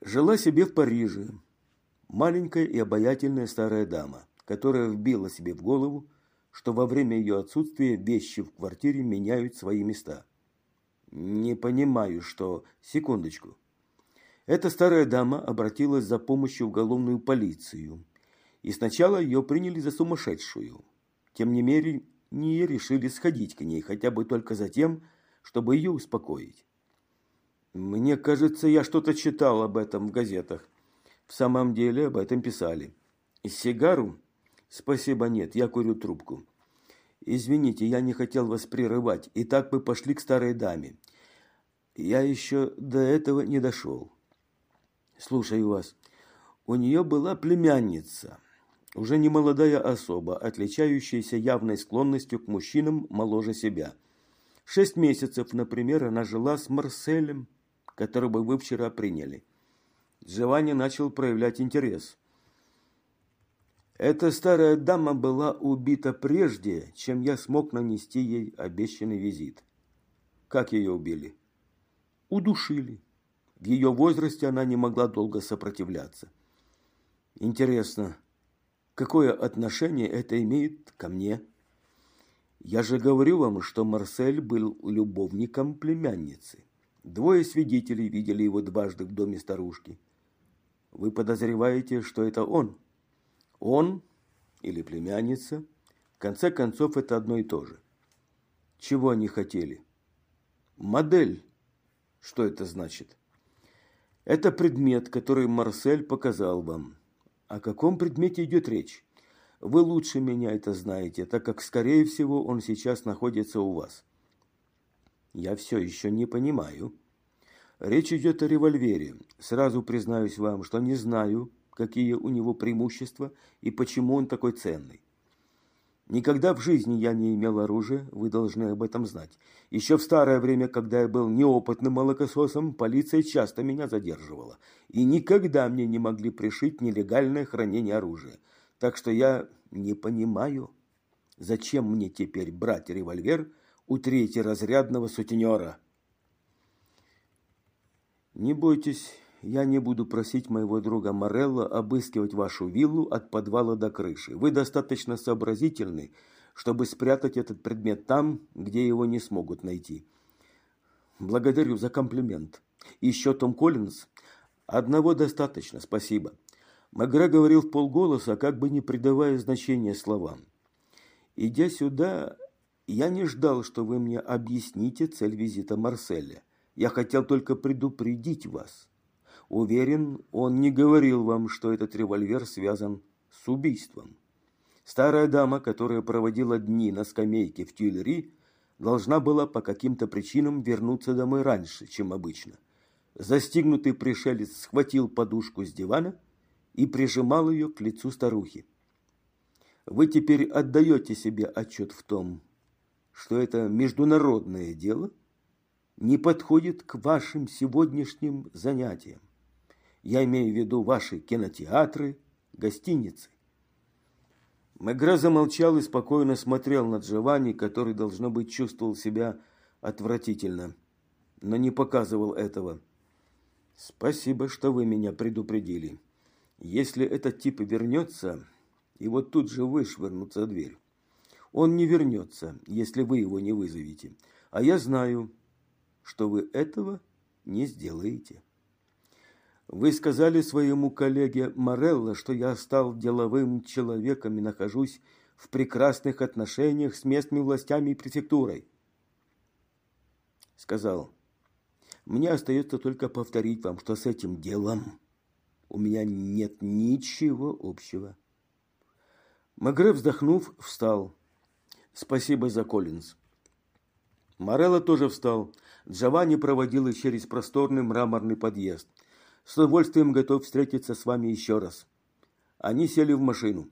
Жила себе в Париже маленькая и обаятельная старая дама, которая вбила себе в голову, что во время ее отсутствия вещи в квартире меняют свои места. Не понимаю, что... Секундочку. Эта старая дама обратилась за помощью в уголовную полицию. И сначала ее приняли за сумасшедшую. Тем не менее, не решили сходить к ней, хотя бы только за тем, чтобы ее успокоить. Мне кажется, я что-то читал об этом в газетах. В самом деле об этом писали. Сигару? Спасибо, нет, я курю трубку. Извините, я не хотел вас прерывать. И так мы пошли к старой даме. Я еще до этого не дошел. Слушаю вас. У нее была племянница, уже не молодая особа, отличающаяся явной склонностью к мужчинам моложе себя. Шесть месяцев, например, она жила с Марселем, которого вы вчера приняли. Джованни начал проявлять интерес. Эта старая дама была убита прежде, чем я смог нанести ей обещанный визит. Как ее убили? Удушили. В ее возрасте она не могла долго сопротивляться. Интересно, какое отношение это имеет ко мне? Я же говорю вам, что Марсель был любовником племянницы. Двое свидетелей видели его дважды в доме старушки. Вы подозреваете, что это он? Он или племянница? В конце концов, это одно и то же. Чего они хотели? Модель. Что это значит? Это предмет, который Марсель показал вам. О каком предмете идет речь? Вы лучше меня это знаете, так как, скорее всего, он сейчас находится у вас. Я все еще не понимаю. Речь идет о револьвере. Сразу признаюсь вам, что не знаю, какие у него преимущества и почему он такой ценный. Никогда в жизни я не имел оружия, вы должны об этом знать. Еще в старое время, когда я был неопытным молокососом, полиция часто меня задерживала. И никогда мне не могли пришить нелегальное хранение оружия. Так что я не понимаю, зачем мне теперь брать револьвер у третьеразрядного сутенера. Не бойтесь, я не буду просить моего друга Морелла обыскивать вашу виллу от подвала до крыши. Вы достаточно сообразительны, чтобы спрятать этот предмет там, где его не смогут найти. Благодарю за комплимент. Еще Том Коллинз. Одного достаточно, спасибо. Магра говорил в полголоса, как бы не придавая значения словам. Идя сюда, я не ждал, что вы мне объясните цель визита Марселя. Я хотел только предупредить вас. Уверен, он не говорил вам, что этот револьвер связан с убийством. Старая дама, которая проводила дни на скамейке в Тюильри, должна была по каким-то причинам вернуться домой раньше, чем обычно. Застигнутый пришелец схватил подушку с дивана и прижимал ее к лицу старухи. Вы теперь отдаете себе отчет в том, что это международное дело не подходит к вашим сегодняшним занятиям. Я имею в виду ваши кинотеатры, гостиницы. Мегре замолчал и спокойно смотрел на Джованни, который, должно быть, чувствовал себя отвратительно, но не показывал этого. «Спасибо, что вы меня предупредили. Если этот тип вернется, его тут же вышвырнут за дверь. Он не вернется, если вы его не вызовете. А я знаю, что вы этого не сделаете». Вы сказали своему коллеге Морелло, что я стал деловым человеком и нахожусь в прекрасных отношениях с местными властями и префектурой. Сказал. Мне остается только повторить вам, что с этим делом у меня нет ничего общего. Магре, вздохнув, встал. Спасибо за Коллинз. Морелло тоже встал. Джованни проводил их через просторный мраморный подъезд. С удовольствием готов встретиться с вами еще раз. Они сели в машину.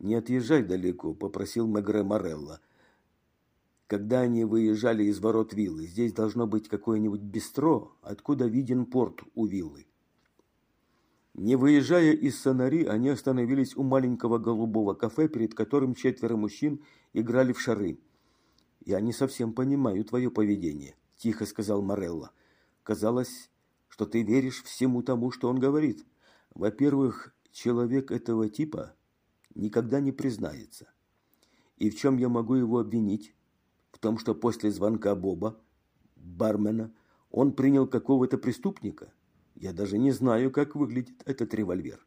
«Не отъезжай далеко», – попросил Мегре Морелло. Когда они выезжали из ворот виллы, здесь должно быть какое-нибудь бистро, откуда виден порт у виллы. Не выезжая из Сонари, они остановились у маленького голубого кафе, перед которым четверо мужчин играли в шары. «Я не совсем понимаю твое поведение», – тихо сказал Морелло. «Казалось, что ты веришь всему тому, что он говорит. Во-первых, человек этого типа никогда не признается. И в чем я могу его обвинить? В том, что после звонка Боба, бармена, он принял какого-то преступника. Я даже не знаю, как выглядит этот револьвер.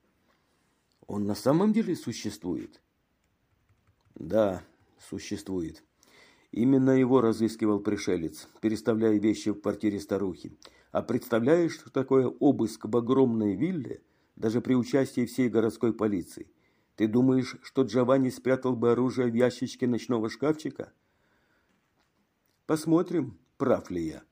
Он на самом деле существует? Да, существует. Именно его разыскивал пришелец, переставляя вещи в квартире старухи. А представляешь, что такое обыск в огромной вилле, даже при участии всей городской полиции? Ты думаешь, что Джованни спрятал бы оружие в ящичке ночного шкафчика? Посмотрим, прав ли я.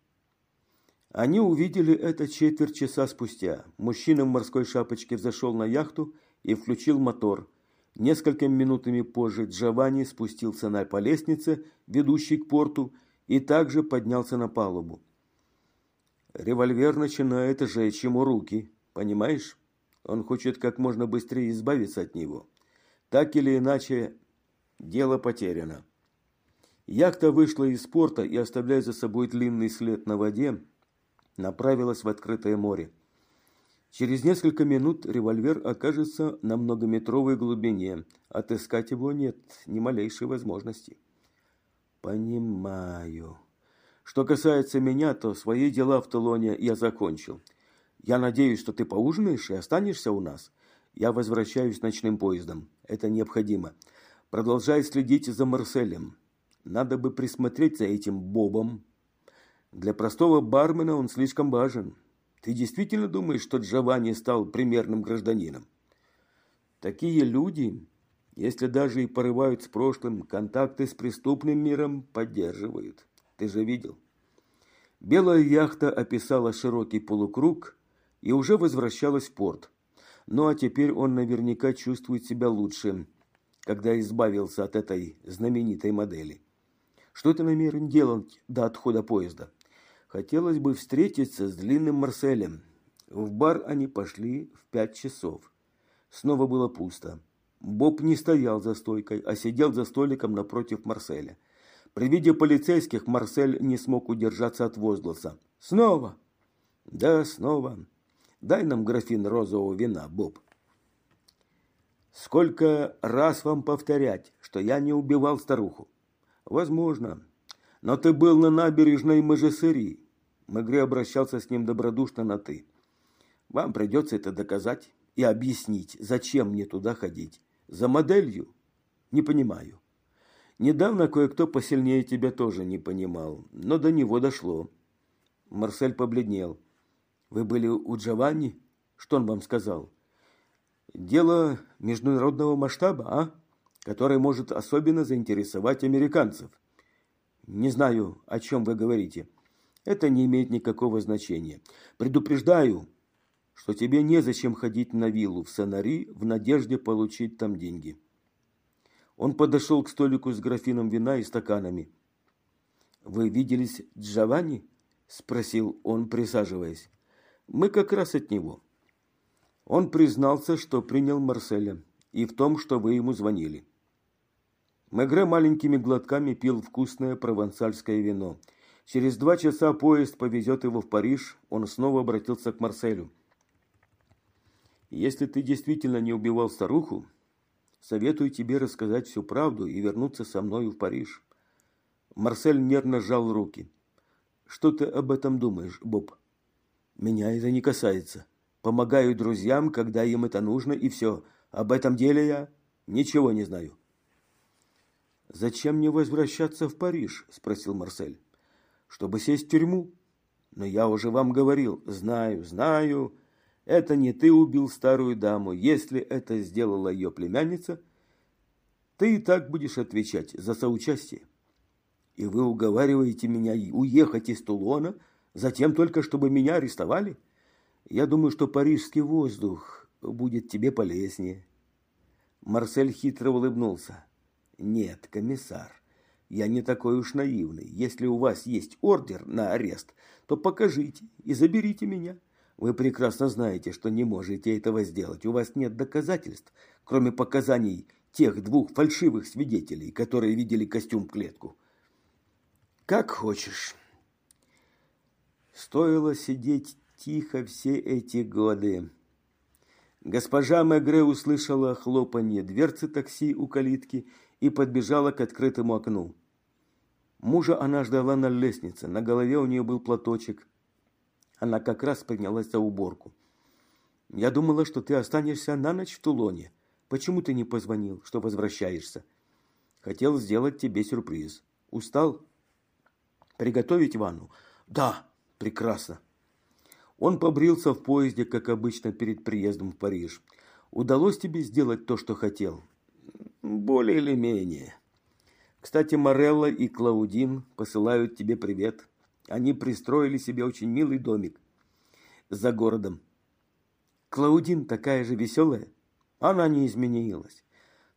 Они увидели это четверть часа спустя. Мужчина в морской шапочке взошел на яхту и включил мотор. Несколькими минутами позже Джованни спустился на по лестнице, ведущей к порту, и также поднялся на палубу. Револьвер начинает жечь ему руки, понимаешь? Он хочет как можно быстрее избавиться от него. Так или иначе, дело потеряно. Яхта вышла из порта и, оставляя за собой длинный след на воде, направилась в открытое море. Через несколько минут револьвер окажется на многометровой глубине. Отыскать его нет ни малейшей возможности. Понимаю. Что касается меня, то свои дела в Тулоне я закончил. Я надеюсь, что ты поужинаешь и останешься у нас. Я возвращаюсь ночным поездом. Это необходимо. Продолжай следить за Марселем. Надо бы присмотреть за этим Бобом. Для простого бармена он слишком важен. Ты действительно думаешь, что Джованни стал примерным гражданином? Такие люди, если даже и порывают с прошлым, контакты с преступным миром поддерживают. Ты же видел? Белая яхта описала широкий полукруг и уже возвращалась в порт. Ну а теперь он наверняка чувствует себя лучше, когда избавился от этой знаменитой модели. Что ты намерен делать до отхода поезда? Хотелось бы встретиться с длинным Марселем. В бар они пошли в пять часов. Снова было пусто. Боб не стоял за стойкой, а сидел за столиком напротив Марселя. При виде полицейских Марсель не смог удержаться от возгласа. «Снова?» «Да, снова. Дай нам графин розового вина, Боб». «Сколько раз вам повторять, что я не убивал старуху?» «Возможно. Но ты был на набережной Мажесыри». Мегре обращался с ним добродушно на «ты». «Вам придется это доказать и объяснить, зачем мне туда ходить. За моделью? Не понимаю». Недавно кое-кто посильнее тебя тоже не понимал, но до него дошло. Марсель побледнел. Вы были у Джованни? Что он вам сказал? Дело международного масштаба, а? Которое может особенно заинтересовать американцев. Не знаю, о чем вы говорите. Это не имеет никакого значения. Предупреждаю, что тебе незачем ходить на виллу в Санари в надежде получить там деньги. Он подошел к столику с графином вина и стаканами. «Вы виделись Джованни?» – спросил он, присаживаясь. «Мы как раз от него». Он признался, что принял Марселя, и в том, что вы ему звонили. Мегре маленькими глотками пил вкусное провансальское вино. Через два часа поезд повезет его в Париж, он снова обратился к Марселю. «Если ты действительно не убивал старуху, Советую тебе рассказать всю правду и вернуться со мною в Париж. Марсель нервно сжал руки. Что ты об этом думаешь, Боб? Меня это не касается. Помогаю друзьям, когда им это нужно, и все. Об этом деле я ничего не знаю. Зачем мне возвращаться в Париж? спросил Марсель. Чтобы сесть в тюрьму? Но я уже вам говорил, знаю, знаю, это не ты убил старую даму. Если это сделала ее племянница, ты и так будешь отвечать за соучастие. И вы уговариваете меня уехать из Тулона, затем только чтобы меня арестовали? Я думаю, что парижский воздух будет тебе полезнее. Марсель хитро улыбнулся. Нет, комиссар, я не такой уж наивный. Если у вас есть ордер на арест, то покажите и заберите меня. Вы прекрасно знаете, что не можете этого сделать. У вас нет доказательств, кроме показаний тех двух фальшивых свидетелей, которые видели костюм в клетку. Как хочешь. Стоило сидеть тихо все эти годы. Госпожа Мегре услышала хлопанье дверцы такси у калитки и подбежала к открытому окну. Мужа она ждала на лестнице, на голове у нее был платочек. Она как раз принялась за уборку. «Я думала, что ты останешься на ночь в Тулоне. Почему ты не позвонил, что возвращаешься?» «Хотел сделать тебе сюрприз. Устал?» «Приготовить ванну?» «Да, прекрасно». Он побрился в поезде, как обычно, перед приездом в Париж. Удалось тебе сделать то, что хотел? Более или менее. Кстати, Морелла и Клаудин посылают тебе привет. Они пристроили себе очень милый домик за городом. Клаудин такая же веселая. Она не изменилась.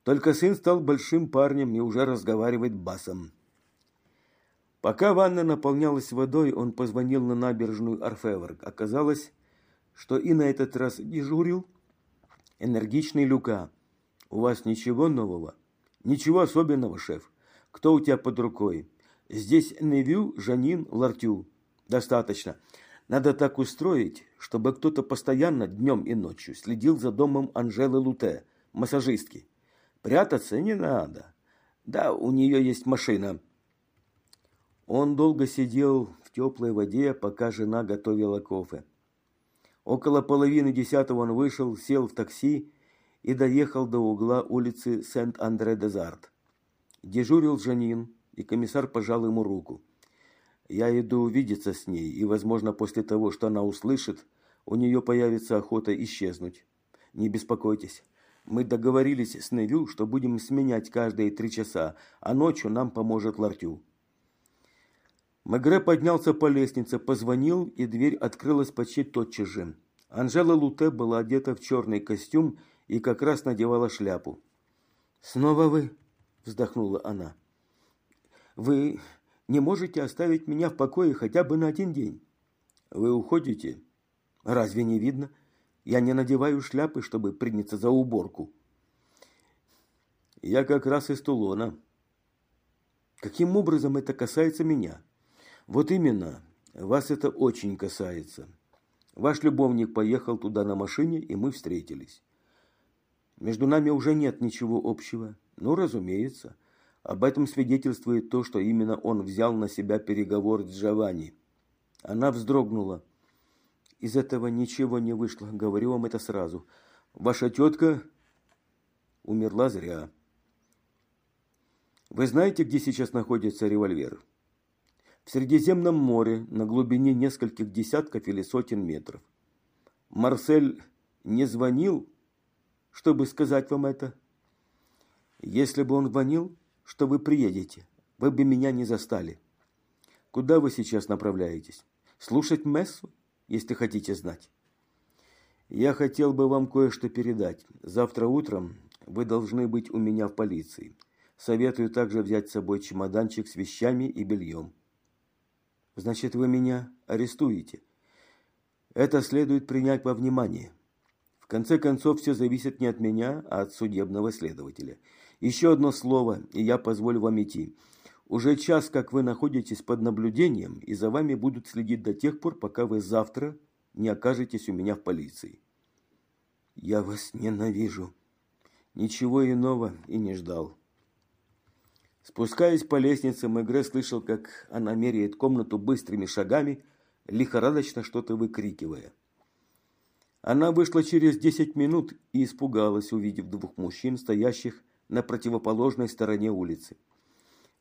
Только сын стал большим парнем и уже разговаривает басом. Пока ванна наполнялась водой, он позвонил на набережную Орфевр. Оказалось, что и на этот раз дежурил энергичный Люка. «У вас ничего нового?» «Ничего особенного, шеф. Кто у тебя под рукой?» «Здесь Невю, Жанин, Лартю. Достаточно. Надо так устроить, чтобы кто-то постоянно днем и ночью следил за домом Анжелы Луте, массажистки. Прятаться не надо. Да, у нее есть машина, он долго сидел в теплой воде, пока жена готовила кофе. Около половины десятого он вышел, сел в такси и доехал до угла улицы Сент-Андре-де-Зарт. Дежурил Жанин, и комиссар пожал ему руку. «Я иду увидеться с ней, и, возможно, после того, что она услышит, у нее появится охота исчезнуть. Не беспокойтесь. Мы договорились с Невю, что будем сменять каждые три часа, а ночью нам поможет Лартю». Мегре поднялся по лестнице, позвонил, и дверь открылась почти тотчас же. Анжела Луте была одета в черный костюм и как раз надевала шляпу. «Снова вы?» – вздохнула она. «Вы не можете оставить меня в покое хотя бы на один день?» «Вы уходите?» «Разве не видно? Я не надеваю шляпы, чтобы приняться за уборку». «Я как раз из Тулона». «Каким образом это касается меня?» Вот именно, вас это очень касается. Ваш любовник поехал туда на машине, и мы встретились. Между нами уже нет ничего общего. Ну, разумеется. Об этом свидетельствует то, что именно он взял на себя переговор с Джованни. Она вздрогнула. Из этого ничего не вышло, говорю вам это сразу. Ваша тетка умерла зря. Вы знаете, где сейчас находится револьвер? в Средиземном море на глубине нескольких десятков или сотен метров. Марсель не звонил, чтобы сказать вам это? Если бы он звонил, что вы приедете, вы бы меня не застали. Куда вы сейчас направляетесь? Слушать мессу, если хотите знать. Я хотел бы вам кое-что передать. Завтра утром вы должны быть у меня в полиции. Советую также взять с собой чемоданчик с вещами и бельем. Значит, вы меня арестуете. Это следует принять во внимание. В конце концов, все зависит не от меня, а от судебного следователя. Еще одно слово, и я позволю вам идти. Уже час, как вы находитесь под наблюдением, и за вами будут следить до тех пор, пока вы завтра не окажетесь у меня в полиции. Я вас ненавижу. Ничего иного и не ждал. Спускаясь по лестнице, Мегре слышал, как она меряет комнату быстрыми шагами, лихорадочно что-то выкрикивая. Она вышла через десять минут и испугалась, увидев двух мужчин, стоящих на противоположной стороне улицы.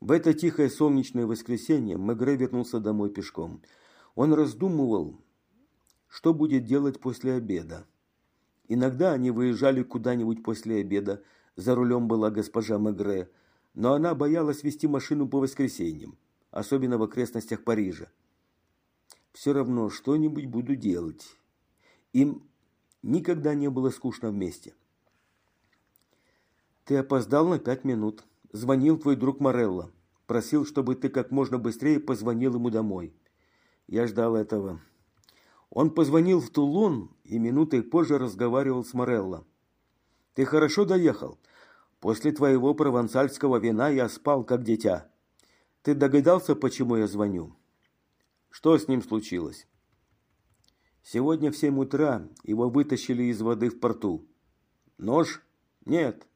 В это тихое солнечное воскресенье Мегре вернулся домой пешком. Он раздумывал, что будет делать после обеда. Иногда они выезжали куда-нибудь после обеда, за рулем была госпожа Мегре, но она боялась вести машину по воскресеньям, особенно в окрестностях Парижа. Все равно что-нибудь буду делать. Им никогда не было скучно вместе. Ты опоздал на пять минут. Звонил твой друг Морелло. Просил, чтобы ты как можно быстрее позвонил ему домой. Я ждал этого. Он позвонил в Тулон и минутой позже разговаривал с Морелло. «Ты хорошо доехал. После твоего провансальского вина я спал, как дитя. Ты догадался, почему я звоню?» «Что с ним случилось?» «Сегодня в семь утра его вытащили из воды в порту. Нож? Нет.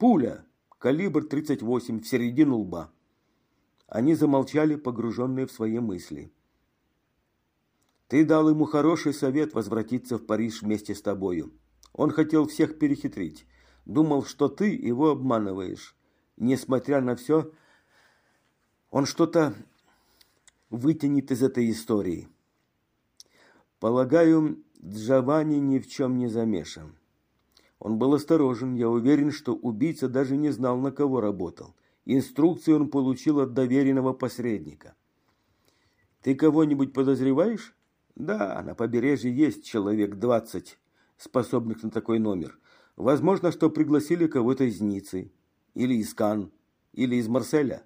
Пуля. Калибр 38 в середину лба». Они замолчали, погруженные в свои мысли. Ты дал ему хороший совет возвратиться в Париж вместе с тобою. Он хотел всех перехитрить. Думал, что ты его обманываешь. Несмотря на все, он что-то вытянет из этой истории. Полагаю, Джованни ни в чем не замешан. Он был осторожен. Я уверен, что убийца даже не знал, на кого работал. Инструкции он получил от доверенного посредника. Ты кого-нибудь подозреваешь? Да, на побережье есть человек двадцать, способных на такой номер. Возможно, что пригласили кого-то из Ниццы, или из Кан, или из Марселя.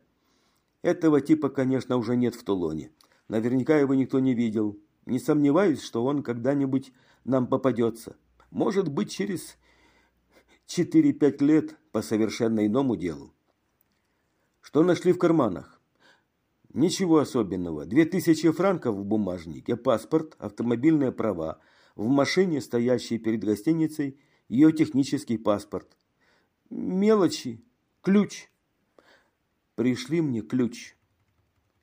Этого типа, конечно, уже нет в Тулоне. Наверняка его никто не видел. Не сомневаюсь, что он когда-нибудь нам попадется. Может быть, через 4-5 лет по совершенно иному делу. Что нашли в карманах? Ничего особенного. Две тысячи франков в бумажнике, паспорт, автомобильные права. В машине, стоящей перед гостиницей, ее технический паспорт. Мелочи. Ключ. Пришли мне ключ.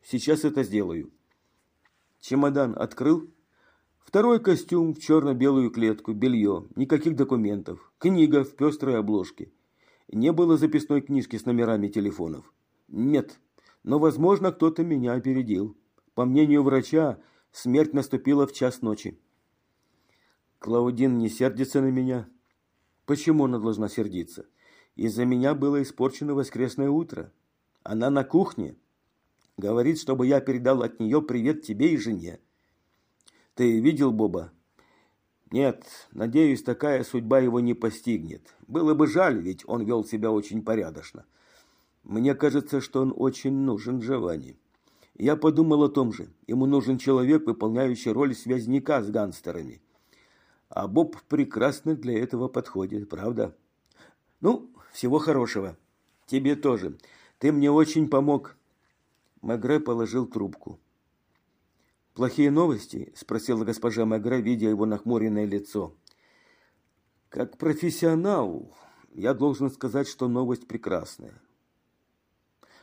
Сейчас это сделаю. Чемодан открыл. Второй костюм в черно-белую клетку, белье, никаких документов, книга в пестрой обложке. Не было записной книжки с номерами телефонов. Нет, но, возможно, кто-то меня опередил. По мнению врача, смерть наступила в час ночи. Клаудин не сердится на меня. Почему она должна сердиться? Из-за меня было испорчено воскресное утро. Она на кухне. Говорит, чтобы я передал от нее привет тебе и жене. Ты видел Боба? Нет, надеюсь, такая судьба его не постигнет. Было бы жаль, ведь он вел себя очень порядочно. Мне кажется, что он очень нужен Джованни. Я подумал о том же. Ему нужен человек, выполняющий роль связняка с гангстерами. А Боб прекрасно для этого подходит, правда? Ну, всего хорошего. Тебе тоже. Ты мне очень помог. Магре положил трубку. «Плохие новости?» – спросила госпожа Магре, видя его нахмуренное лицо. «Как профессионал, я должен сказать, что новость прекрасная.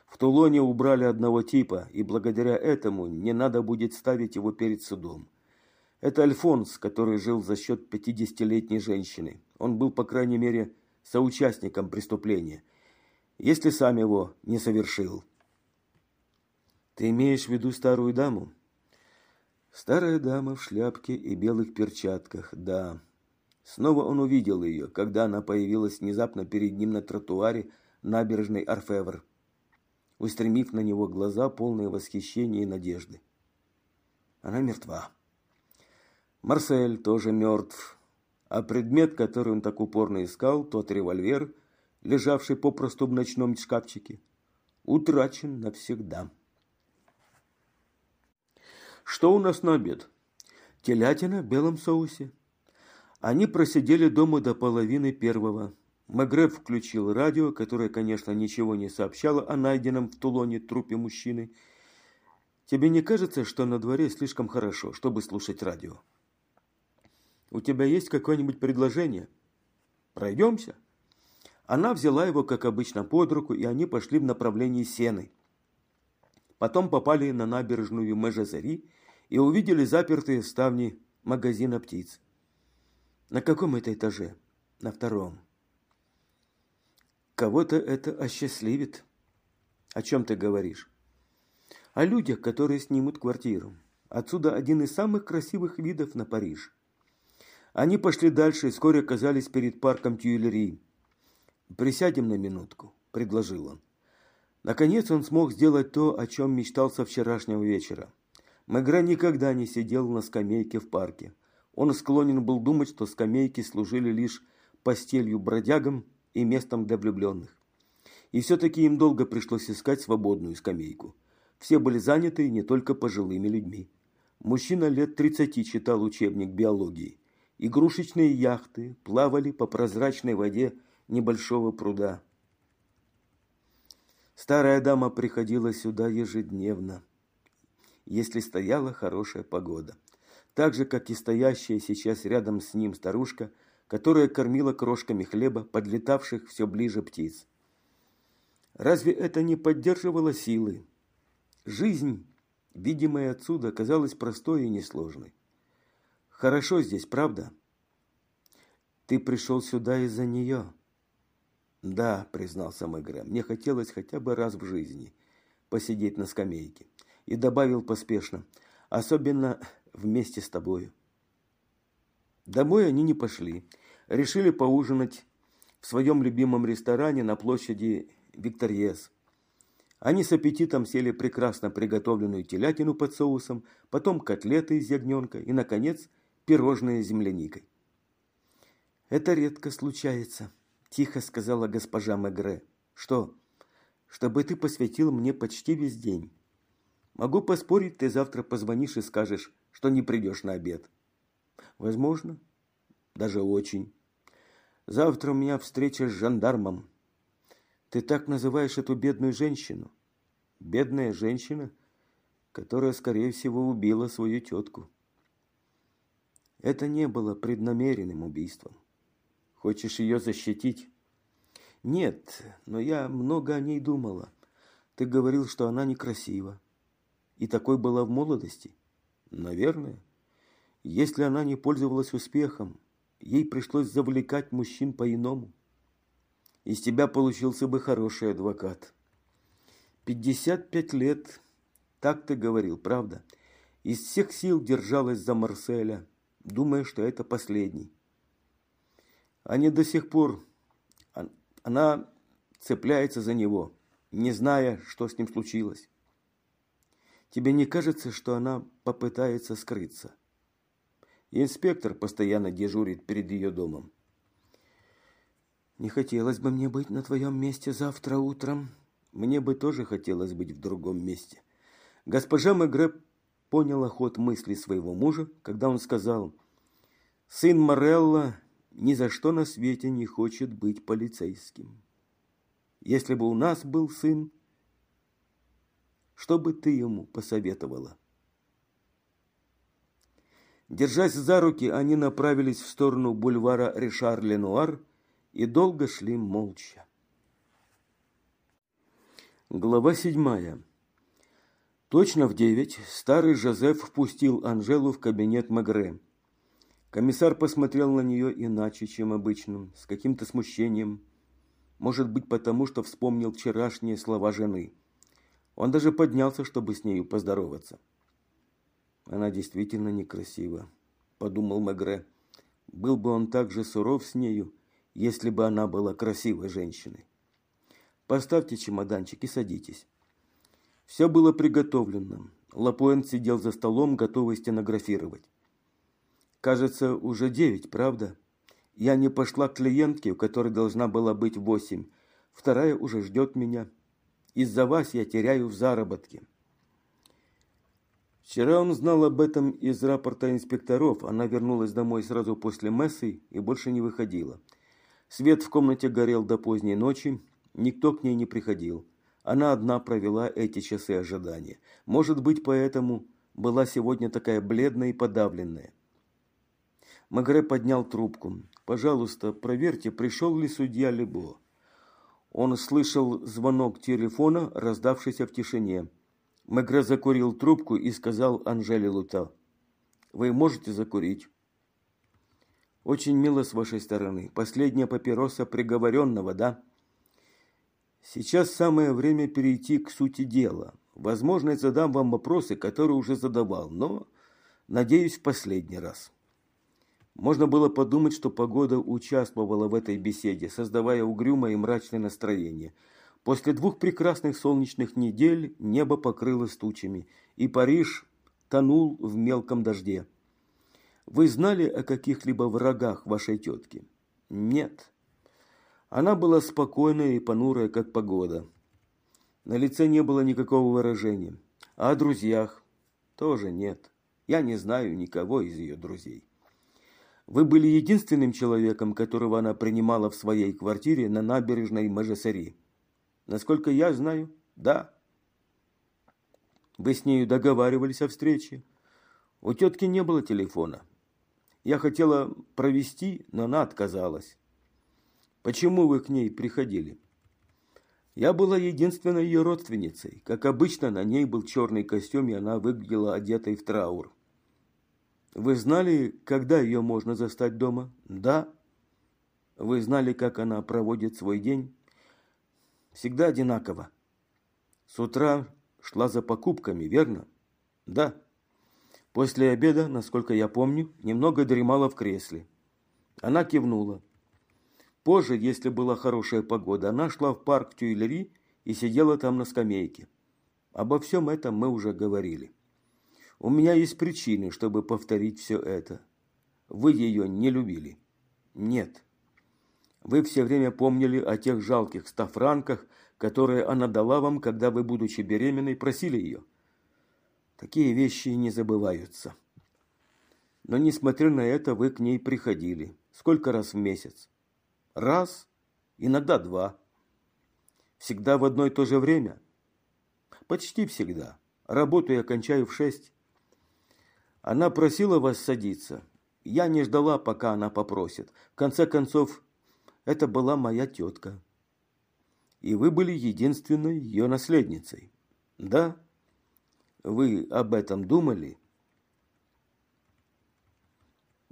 В Тулоне убрали одного типа, и благодаря этому не надо будет ставить его перед судом. Это Альфонс, который жил за счет 50-летней женщины. Он был, по крайней мере, соучастником преступления, если сам его не совершил. Ты имеешь в виду старую даму? Старая дама в шляпке и белых перчатках, да. Снова он увидел ее, когда она появилась внезапно перед ним на тротуаре набережной Арфевр устремив на него глаза, полные восхищения и надежды. Она мертва. Марсель тоже мертв, а предмет, который он так упорно искал, тот револьвер, лежавший попросту в ночном шкафчике, утрачен навсегда. Что у нас на обед? Телятина в белом соусе. Они просидели дома до половины первого. Магреб включил радио, которое, конечно, ничего не сообщало о найденном в Тулоне трупе мужчины. Тебе не кажется, что на дворе слишком хорошо, чтобы слушать радио? У тебя есть какое-нибудь предложение? Пройдемся. Она взяла его, как обычно, под руку, и они пошли в направлении Сены. Потом попали на набережную Межезари и увидели запертые ставни магазина птиц. На каком это этаже? На втором. Кого-то это осчастливит. О чем ты говоришь? О людях, которые снимут квартиру. Отсюда один из самых красивых видов на Париж. Они пошли дальше и вскоре оказались перед парком Тюильри. «Присядем на минутку», – предложил он. Наконец он смог сделать то, о чем мечтал со вчерашнего вечера. Мегре никогда не сидел на скамейке в парке. Он склонен был думать, что скамейки служили лишь постелью бродягам и местом для влюбленных. И все-таки им долго пришлось искать свободную скамейку. Все были заняты не только пожилыми людьми. Мужчина лет 30 читал учебник биологии. Игрушечные яхты плавали по прозрачной воде небольшого пруда. Старая дама приходила сюда ежедневно, если стояла хорошая погода. Так же, как и стоящая сейчас рядом с ним старушка, которая кормила крошками хлеба подлетавших все ближе птиц. Разве это не поддерживало силы? Жизнь, видимая отсюда, казалась простой и несложной. Хорошо здесь, правда? Ты пришел сюда из-за нее. Да, признался Мегре, мне хотелось хотя бы раз в жизни посидеть на скамейке. И добавил поспешно, особенно вместе с тобою. Домой они не пошли. Решили поужинать в своем любимом ресторане на площади Викториес. Они с аппетитом сели прекрасно приготовленную телятину под соусом, потом котлеты из ягненка и, наконец, пирожные с земляникой. «Это редко случается», – тихо сказала госпожа Мегре. «Что? Чтобы ты посвятил мне почти весь день. Могу поспорить, ты завтра позвонишь и скажешь, что не придешь на обед». «Возможно. Даже очень. Завтра у меня встреча с жандармом. Ты так называешь эту бедную женщину. Бедная женщина, которая, скорее всего, убила свою тетку. Это не было преднамеренным убийством. Хочешь ее защитить? Нет, но я много о ней думала. Ты говорил, что она некрасива. И такой была в молодости. Наверное. Если она не пользовалась успехом, ей пришлось завлекать мужчин по-иному. Из тебя получился бы хороший адвокат. Пятьдесят пять лет, так ты говорил, правда? Из всех сил держалась за Марселя, думая, что это последний. Они до сих пор... Она цепляется за него, не зная, что с ним случилось. Тебе не кажется, что она попытается скрыться? Инспектор постоянно дежурит перед ее домом. Не хотелось бы мне быть на твоем месте завтра утром. Мне бы тоже хотелось быть в другом месте. Госпожа Мегре поняла ход мысли своего мужа, когда он сказал, «Сын Морелла ни за что на свете не хочет быть полицейским. Если бы у нас был сын, что бы ты ему посоветовала?» Держась за руки, они направились в сторону бульвара Ришар-Ленуар, и долго шли молча. Глава седьмая. Точно в девять старый Жозеф впустил Анжелу в кабинет Магре. Комиссар посмотрел на нее иначе, чем обычно, с каким-то смущением. Может быть, потому что вспомнил вчерашние слова жены. Он даже поднялся, чтобы с нею поздороваться. Она действительно некрасива, подумал Магре. Был бы он так же суров с нею, если бы она была красивой женщиной. Поставьте чемоданчик и садитесь. Все было приготовлено. Лапуэн сидел за столом, готовый стенографировать. Кажется, уже девять, правда? Я не пошла к клиентке, у которой должна была быть восемь. Вторая уже ждет меня. Из-за вас я теряю в заработке. Вчера он знал об этом из рапорта инспекторов. Она вернулась домой сразу после мессы и больше не выходила. Свет в комнате горел до поздней ночи, никто к ней не приходил. Она одна провела эти часы ожидания. Может быть, поэтому была сегодня такая бледная и подавленная. Магре поднял трубку. «Пожалуйста, проверьте, пришел ли судья Лебо». Он слышал звонок телефона, раздавшийся в тишине. Мегре закурил трубку и сказал Анжеле Лута. «Вы можете закурить?» Очень мило с вашей стороны. Последняя папироса приговоренного, да? Сейчас самое время перейти к сути дела. Возможно, я задам вам вопросы, которые уже задавал, но, надеюсь, в последний раз. Можно было подумать, что погода участвовала в этой беседе, создавая угрюмое и мрачное настроение. После двух прекрасных солнечных недель небо покрылось тучами, и Париж тонул в мелком дожде. Вы знали о каких-либо врагах вашей тетки? Нет. Она была спокойная и понурая, как погода. На лице не было никакого выражения. А о друзьях тоже нет. Я не знаю никого из ее друзей. Вы были единственным человеком, которого она принимала в своей квартире на набережной Мажесари. Насколько я знаю, да. Вы с нею договаривались о встрече? У тетки не было телефона. Я хотела провести, но она отказалась. Почему вы к ней приходили? Я была единственной ее родственницей. Как обычно, на ней был черный костюм, и она выглядела одетой в траур. Вы знали, когда ее можно застать дома? Да. Вы знали, как она проводит свой день? Всегда одинаково. С утра шла за покупками, верно? Да. После обеда, насколько я помню, немного дремала в кресле. Она кивнула. Позже, если была хорошая погода, она шла в парк Тюильри и сидела там на скамейке. Обо всем этом мы уже говорили. У меня есть причины, чтобы повторить все это. Вы ее не любили? Нет. Вы все время помнили о тех жалких ста франках, которые она дала вам, когда вы, будучи беременной, просили ее. Такие вещи не забываются. Но, несмотря на это, вы к ней приходили. Сколько раз в месяц? Раз, иногда два. Всегда в одно и то же время? Почти всегда. Работу я кончаю в шесть. Она просила вас садиться. Я не ждала, пока она попросит. В конце концов, это была моя тетка. И вы были единственной ее наследницей. Да? Вы об этом думали?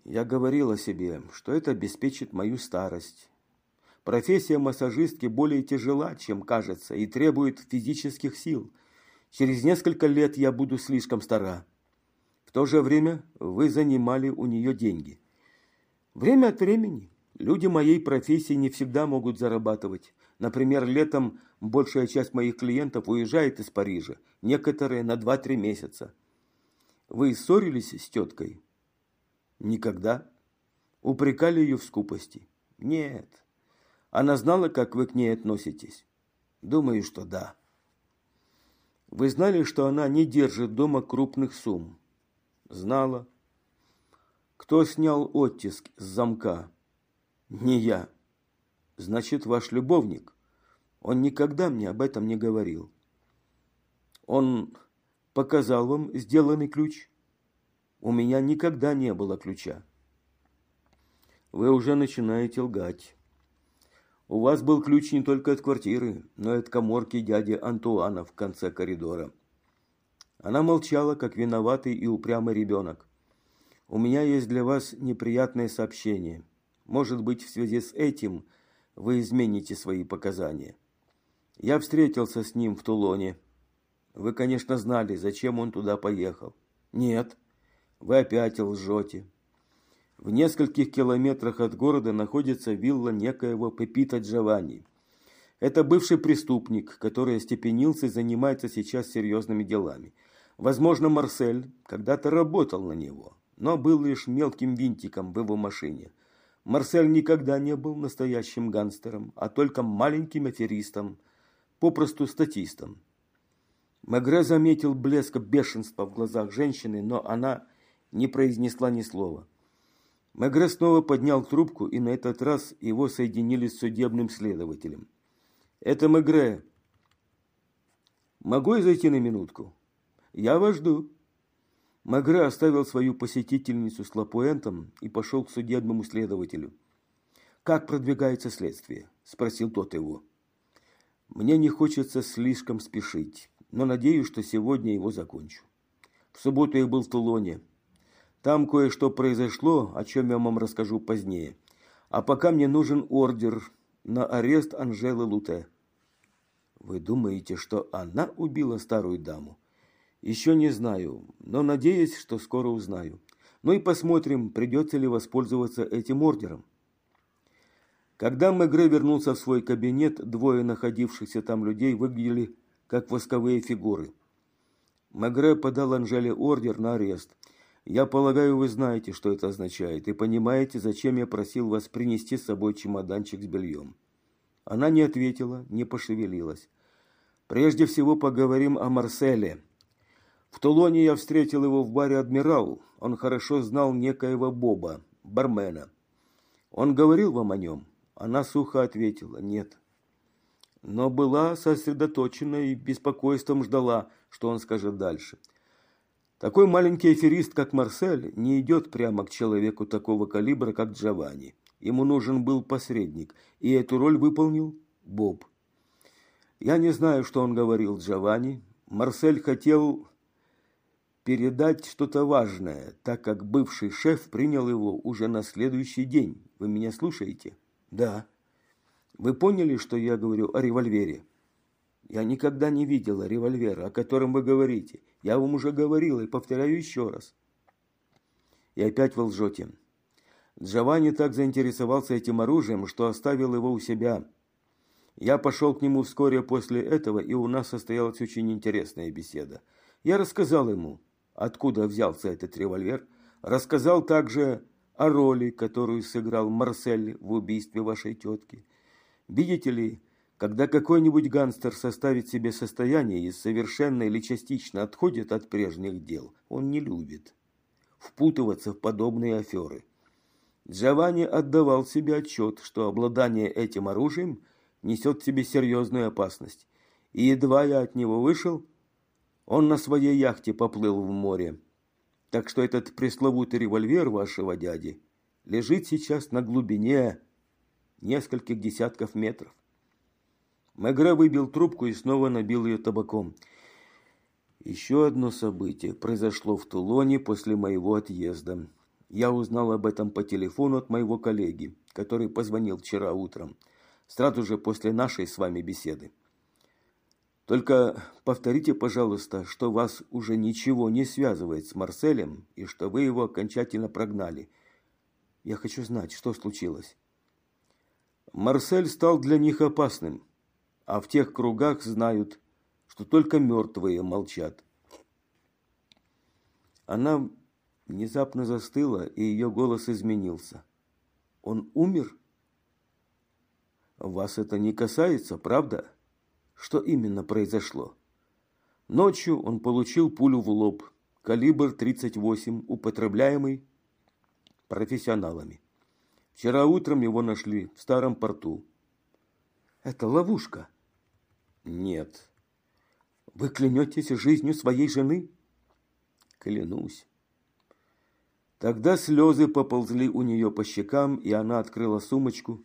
Я говорила себе, что это обеспечит мою старость. Профессия массажистки более тяжела, чем кажется, и требует физических сил. Через несколько лет я буду слишком стара. То же время вы занимали у нее деньги. Время от времени. Люди моей профессии не всегда могут зарабатывать. Например, летом большая часть моих клиентов уезжает из Парижа, некоторые на 2-3 месяца. Вы ссорились с теткой? Никогда. Упрекали ее в скупости? Нет. Она знала, как вы к ней относитесь? Думаю, что да. Вы знали, что она не держит дома крупных сумм? Знала. Кто снял оттиск с замка? Не я. Значит, ваш любовник. Он никогда мне об этом не говорил. Он показал вам сделанный ключ? У меня никогда не было ключа. Вы уже начинаете лгать. У вас был ключ не только от квартиры, но и от коморки дяди Антуана в конце коридора. Она молчала, как виноватый и упрямый ребенок. У меня есть для вас неприятное сообщение. Может быть, в связи с этим вы измените свои показания. Я встретился с ним в Тулоне. Вы, конечно, знали, зачем он туда поехал. Нет, вы опять лжете. В нескольких километрах от города находится вилла некоего Пепита Джованни. Это бывший преступник, который остепенился и занимается сейчас серьезными делами. Возможно, Марсель когда-то работал на него, но был лишь мелким винтиком в его машине. Марсель никогда не был настоящим гангстером, а только маленьким аферистом, попросту статистом. Мегре заметил блеск бешенства в глазах женщины, но она не произнесла ни слова. Мегре снова поднял трубку, и на этот раз его соединили с судебным следователем. «Это Мегре. Могу я зайти на минутку?» «Я вас жду». Мегре оставил свою посетительницу с Лапуэнтом и пошел к судебному следователю. «Как продвигается следствие?» – спросил тот его. «Мне не хочется слишком спешить, но надеюсь, что сегодня его закончу. В субботу я был в Тулоне». Там кое-что произошло, о чем я вам расскажу позднее. А пока мне нужен ордер на арест Анжелы Луте. Вы думаете, что она убила старую даму? Еще не знаю, но надеюсь, что скоро узнаю. Ну и посмотрим, придется ли воспользоваться этим ордером. Когда Мегре вернулся в свой кабинет, двое находившихся там людей выглядели как восковые фигуры. Мегре подал Анжеле ордер на арест. Я полагаю, вы знаете, что это означает, и понимаете, зачем я просил вас принести с собой чемоданчик с бельем. Она не ответила, не пошевелилась. Прежде всего поговорим о Марселе. В Тулоне я встретил его в баре «Адмирал». Он хорошо знал некоего Боба, бармена. Он говорил вам о нем? Она сухо ответила «нет». Но была сосредоточена и беспокойством ждала, что он скажет дальше. Такой маленький аферист, как Марсель, не идет прямо к человеку такого калибра, как Джованни. Ему нужен был посредник, и эту роль выполнил Боб. Я не знаю, что он говорил Джованни. Марсель хотел передать что-то важное, так как бывший шеф принял его уже на следующий день. Вы меня слушаете? Да. Вы поняли, что я говорю о револьвере? Я никогда не видела револьвера, о котором вы говорите. Я вам уже говорила и повторяю еще раз. И опять вы лжете. Джованни так заинтересовался этим оружием, что оставил его у себя. Я пошел к нему вскоре после этого, и у нас состоялась очень интересная беседа. Я рассказал ему, откуда взялся этот револьвер, рассказал также о роли, которую сыграл Марсель в убийстве вашей тетки. Видите ли, когда какой-нибудь гангстер составит себе состояние и совершенно или частично отходит от прежних дел, он не любит впутываться в подобные аферы. Джованни отдавал себе отчет, что обладание этим оружием несет в себе серьезную опасность. И едва я от него вышел, он на своей яхте поплыл в море. Так что этот пресловутый револьвер вашего дяди лежит сейчас на глубине нескольких десятков метров. Мегре выбил трубку и снова набил ее табаком. Еще одно событие произошло в Тулоне после моего отъезда. Я узнал об этом по телефону от моего коллеги, который позвонил вчера утром, сразу же после нашей с вами беседы. Только повторите, пожалуйста, что вас уже ничего не связывает с Марселем и что вы его окончательно прогнали. Я хочу знать, что случилось. Марсель стал для них опасным, а в тех кругах знают, что только мертвые молчат. Она внезапно застыла, и ее голос изменился. Он умер? Вас это не касается, правда? Что именно произошло? Ночью он получил пулю в лоб, калибр 38, употребляемый профессионалами. Вчера утром его нашли в старом порту. Это ловушка? Нет. Вы клянетесь жизнью своей жены? Клянусь. Тогда слезы поползли у нее по щекам, и она открыла сумочку,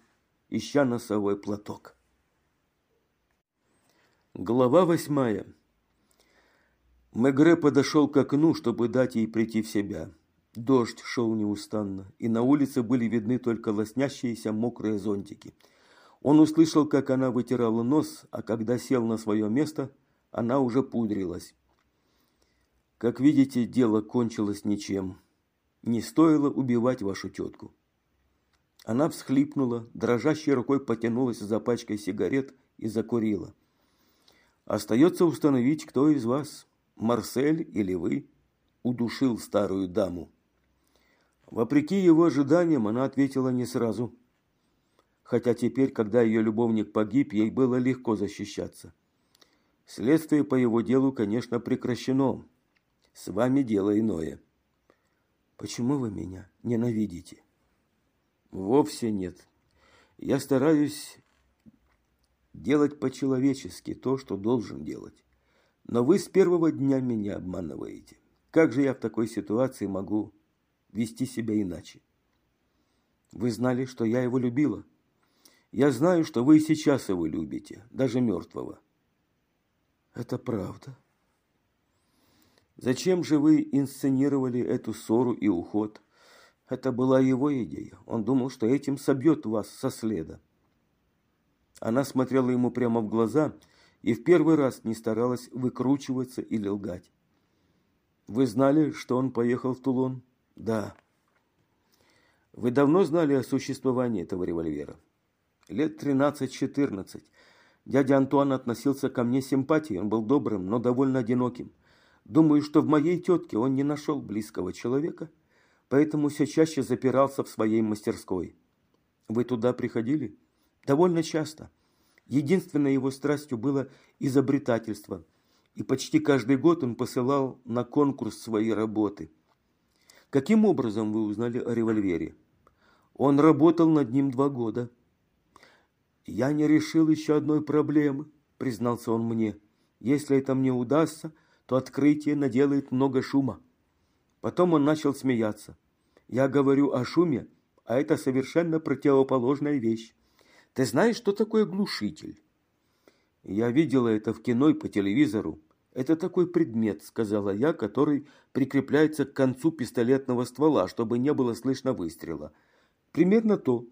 ища носовой платок. Глава восьмая. Мегре подошел к окну, чтобы дать ей прийти в себя. Дождь шел неустанно, и на улице были видны только лоснящиеся мокрые зонтики. Он услышал, как она вытирала нос, а когда сел на свое место, она уже пудрилась. Как видите, дело кончилось ничем. Не стоило убивать вашу тетку. Она всхлипнула, дрожащей рукой потянулась за пачкой сигарет и закурила. Остается установить, кто из вас, Марсель или вы, удушил старую даму. Вопреки его ожиданиям, она ответила не сразу. Хотя теперь, когда ее любовник погиб, ей было легко защищаться. Следствие по его делу, конечно, прекращено. С вами дело иное. Почему вы меня ненавидите? Вовсе нет. Я стараюсь делать по-человечески то, что должен делать. Но вы с первого дня меня обманываете. Как же я в такой ситуации могу вести себя иначе? Вы знали, что я его любила. Я знаю, что вы и сейчас его любите, даже мертвого. Это правда. Зачем же вы инсценировали эту ссору и уход? Это была его идея. Он думал, что этим собьет вас со следа. Она смотрела ему прямо в глаза, и в первый раз не старалась выкручиваться или лгать. Вы знали, что он поехал в Тулон? Да. Вы давно знали о существовании этого револьвера? Лет 13-14. Дядя Антуан относился ко мне с симпатией, он был добрым, но довольно одиноким. Думаю, что в моей тетке он не нашел близкого человека, поэтому все чаще запирался в своей мастерской. Вы туда приходили? Довольно часто. Единственной его страстью было изобретательство, и почти каждый год он посылал на конкурс свои работы. Каким образом вы узнали о револьвере? Он работал над ним два года. Я не решил еще одной проблемы, признался он мне. Если это мне удастся, то открытие наделает много шума. Потом он начал смеяться. Я говорю о шуме, а это совершенно противоположная вещь. Ты знаешь, что такое глушитель? Я видела это в кино и по телевизору. Это такой предмет, сказала я, который прикрепляется к концу пистолетного ствола, чтобы не было слышно выстрела. Примерно то.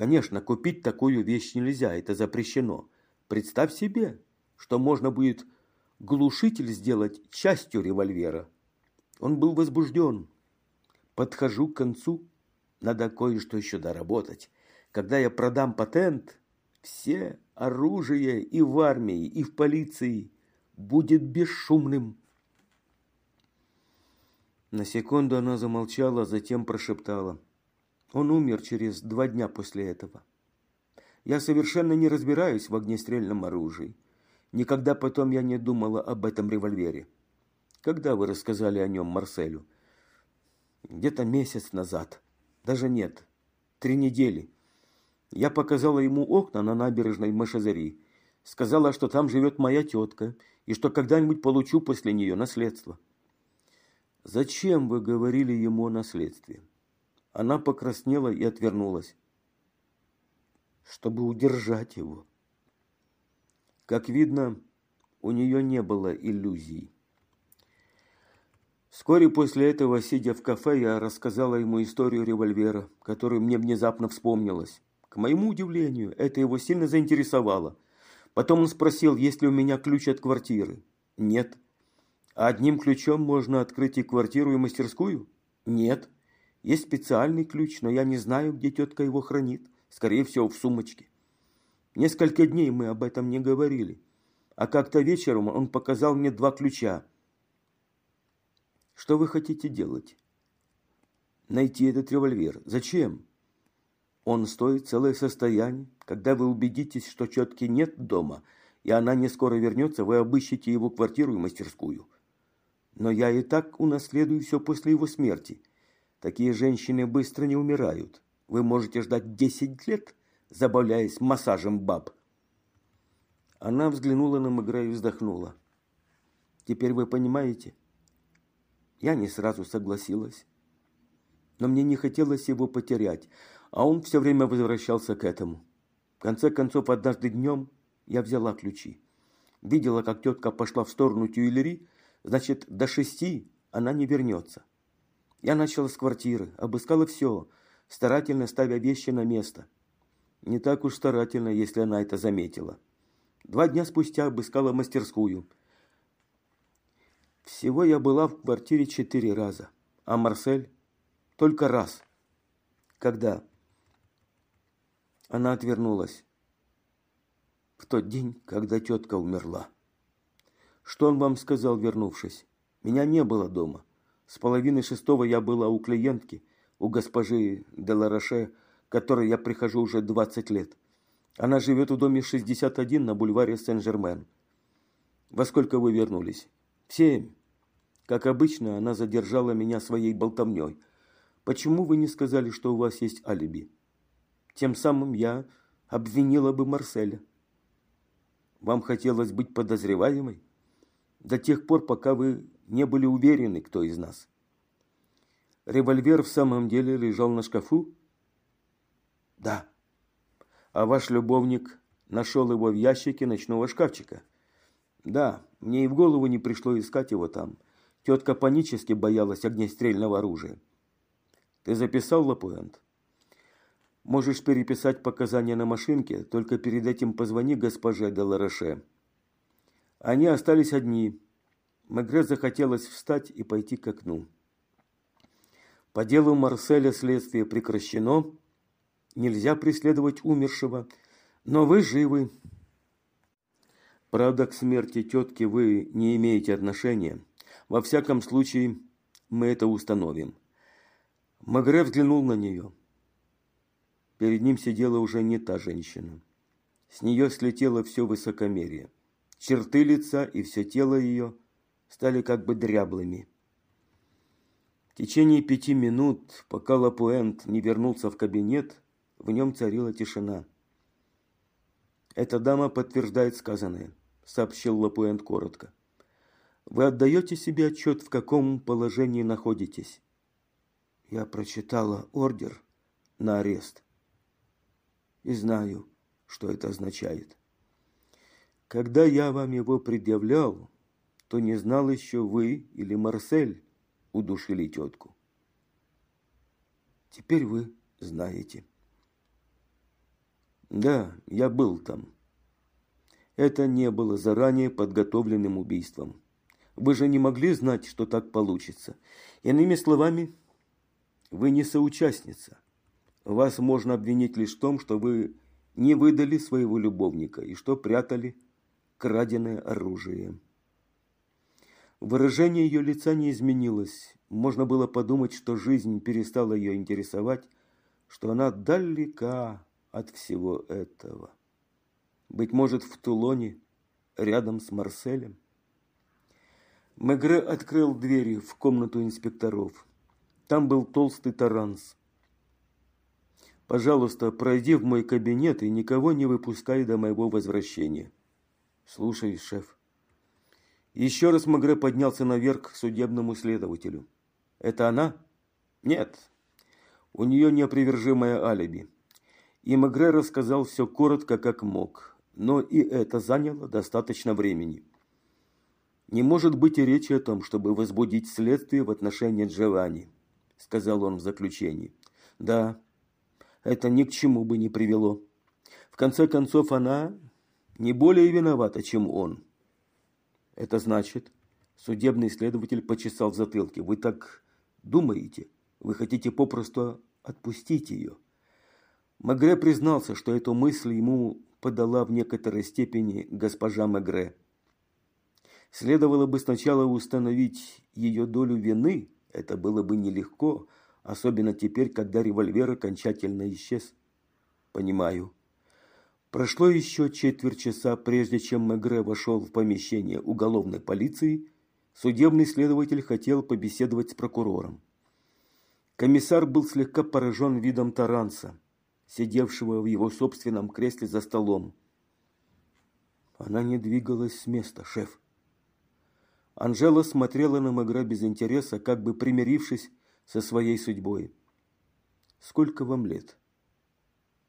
Конечно, купить такую вещь нельзя, это запрещено. Представь себе, что можно будет глушитель сделать частью револьвера. Он был возбужден. Подхожу к концу, надо кое-что еще доработать. Когда я продам патент, все оружие и в армии, и в полиции будет бесшумным. На секунду она замолчала, затем прошептала. Он умер через два дня после этого. Я совершенно не разбираюсь в огнестрельном оружии. Никогда потом я не думала об этом револьвере. Когда вы рассказали о нем Марселю? Где-то месяц назад. Даже нет. Три недели. Я показала ему окна на набережной Машазари. Сказала, что там живет моя тетка, и что когда-нибудь получу после нее наследство. Зачем вы говорили ему о наследстве? Она покраснела и отвернулась. Чтобы удержать его. Как видно, у нее не было иллюзий. Вскоре после этого, сидя в кафе, я рассказала ему историю револьвера, которую мне внезапно вспомнилась. К моему удивлению, это его сильно заинтересовало. Потом он спросил, есть ли у меня ключ от квартиры. Нет. А одним ключом можно открыть и квартиру, и мастерскую? Нет. Есть специальный ключ, но я не знаю, где тетка его хранит. Скорее всего, в сумочке. Несколько дней мы об этом не говорили. А как-то вечером он показал мне два ключа. Что вы хотите делать? Найти этот револьвер. Зачем? Он стоит целое состояние. Когда вы убедитесь, что четки нет дома, и она не скоро вернется, вы обыщите его квартиру и мастерскую. Но я и так унаследую все после его смерти. Такие женщины быстро не умирают. Вы можете ждать десять лет, забавляясь массажем баб. Она взглянула на Мегре и вздохнула. Теперь вы понимаете? Я не сразу согласилась. Но мне не хотелось его потерять а он все время возвращался к этому. В конце концов, однажды днем я взяла ключи. Видела, как тетка пошла в сторону Тюильри, значит, до шести она не вернется. Я начала с квартиры, обыскала все, старательно ставя вещи на место. Не так уж старательно, если она это заметила. Два дня спустя обыскала мастерскую. Всего я была в квартире четыре раза, а Марсель только раз. Когда? Она отвернулась. В тот день, когда тетка умерла. Что он вам сказал, вернувшись? Меня не было дома. С половины шестого я была у клиентки, у госпожи Делароше, которой я прихожу уже 20 лет. Она живет в доме 61 на бульваре Сен-Жермен. Во сколько вы вернулись? В семь. Как обычно, она задержала меня своей болтовней. Почему вы не сказали, что у вас есть алиби? Тем самым я обвинила бы Марселя. Вам хотелось быть подозреваемой? До тех пор, пока вы не были уверены, кто из нас. Револьвер в самом деле лежал на шкафу? Да. А ваш любовник нашел его в ящике ночного шкафчика? Да, мне и в голову не пришло искать его там. Тетка панически боялась огнестрельного оружия. Ты записал, Лапуэнт? Можешь переписать показания на машинке, только перед этим позвони госпоже де Лароше. Они остались одни. Мегре захотелось встать и пойти к окну. По делу Марселя следствие прекращено. Нельзя преследовать умершего. Но вы живы. Правда, к смерти тетки вы не имеете отношения. Во всяком случае, мы это установим. Магре взглянул на нее. Перед ним сидела уже не та женщина. С нее слетело все высокомерие. Черты лица и все тело ее стали как бы дряблыми. В течение пяти минут, пока Лапуэнт не вернулся в кабинет, в нем царила тишина. «Эта дама подтверждает сказанное», — сообщил Лапуэнт коротко. «Вы отдаете себе отчет, в каком положении находитесь?» «Я прочитала ордер на арест и знаю, что это означает. Когда я вам его предъявлял, то не знал еще вы или Марсель удушили тетку. Теперь вы знаете. Да, я был там. Это не было заранее подготовленным убийством. Вы же не могли знать, что так получится. Иными словами, вы не соучастница. Вас можно обвинить лишь в том, что вы не выдали своего любовника и что прятали краденое оружие. Выражение ее лица не изменилось. Можно было подумать, что жизнь перестала ее интересовать, что она далека от всего этого. Быть может, в Тулоне, рядом с Марселем. Мегре открыл двери в комнату инспекторов. Там был толстый таранс. Пожалуйста, пройди в мой кабинет и никого не выпускай до моего возвращения. Слушай, шеф. Еще раз Магре поднялся наверх к судебному следователю. Это она? Нет. У нее неопривержимое алиби. И Магре рассказал все коротко, как мог. Но и это заняло достаточно времени. Не может быть и речи о том, чтобы возбудить следствие в отношении Джованни, сказал он в заключении. Да, это ни к чему бы не привело. В конце концов, она не более виновата, чем он. Это значит, судебный следователь почесал в затылке. Вы так думаете? Вы хотите попросту отпустить ее? Магре признался, что эту мысль ему подала в некоторой степени госпожа Магре. Следовало бы сначала установить ее долю вины, это было бы нелегко, особенно теперь, когда револьвер окончательно исчез. Понимаю. Прошло еще четверть часа, прежде чем Мегре вошел в помещение уголовной полиции, судебный следователь хотел побеседовать с прокурором. Комиссар был слегка поражен видом Таранса, сидевшего в его собственном кресле за столом. Она не двигалась с места, шеф. Анжела смотрела на Мегре без интереса, как бы примирившись со своей судьбой. Сколько вам лет?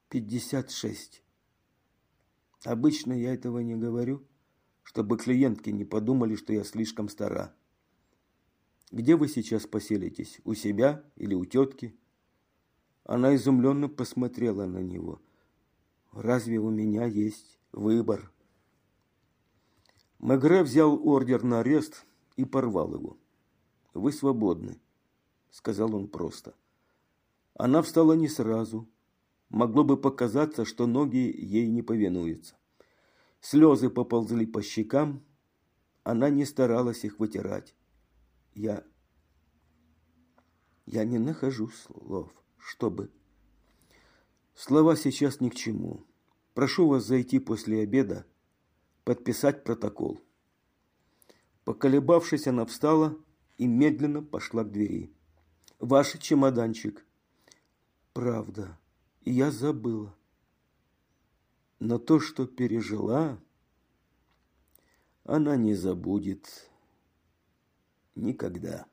Пятьдесят шесть. Обычно я этого не говорю, чтобы клиентки не подумали, что я слишком стара. Где вы сейчас поселитесь? У себя или у тетки? Она изумленно посмотрела на него. Разве у меня есть выбор? Мегре взял ордер на арест и порвал его. Вы свободны сказал он просто. Она встала не сразу. Могло бы показаться, что ноги ей не повинуются. Слезы поползли по щекам. Она не старалась их вытирать. Я... Я не нахожу слов, чтобы... Слова сейчас ни к чему. Прошу вас зайти после обеда, подписать протокол. Поколебавшись, она встала и медленно пошла к двери ваш чемоданчик. Правда, я забыла. Но то, что пережила, она не забудет никогда.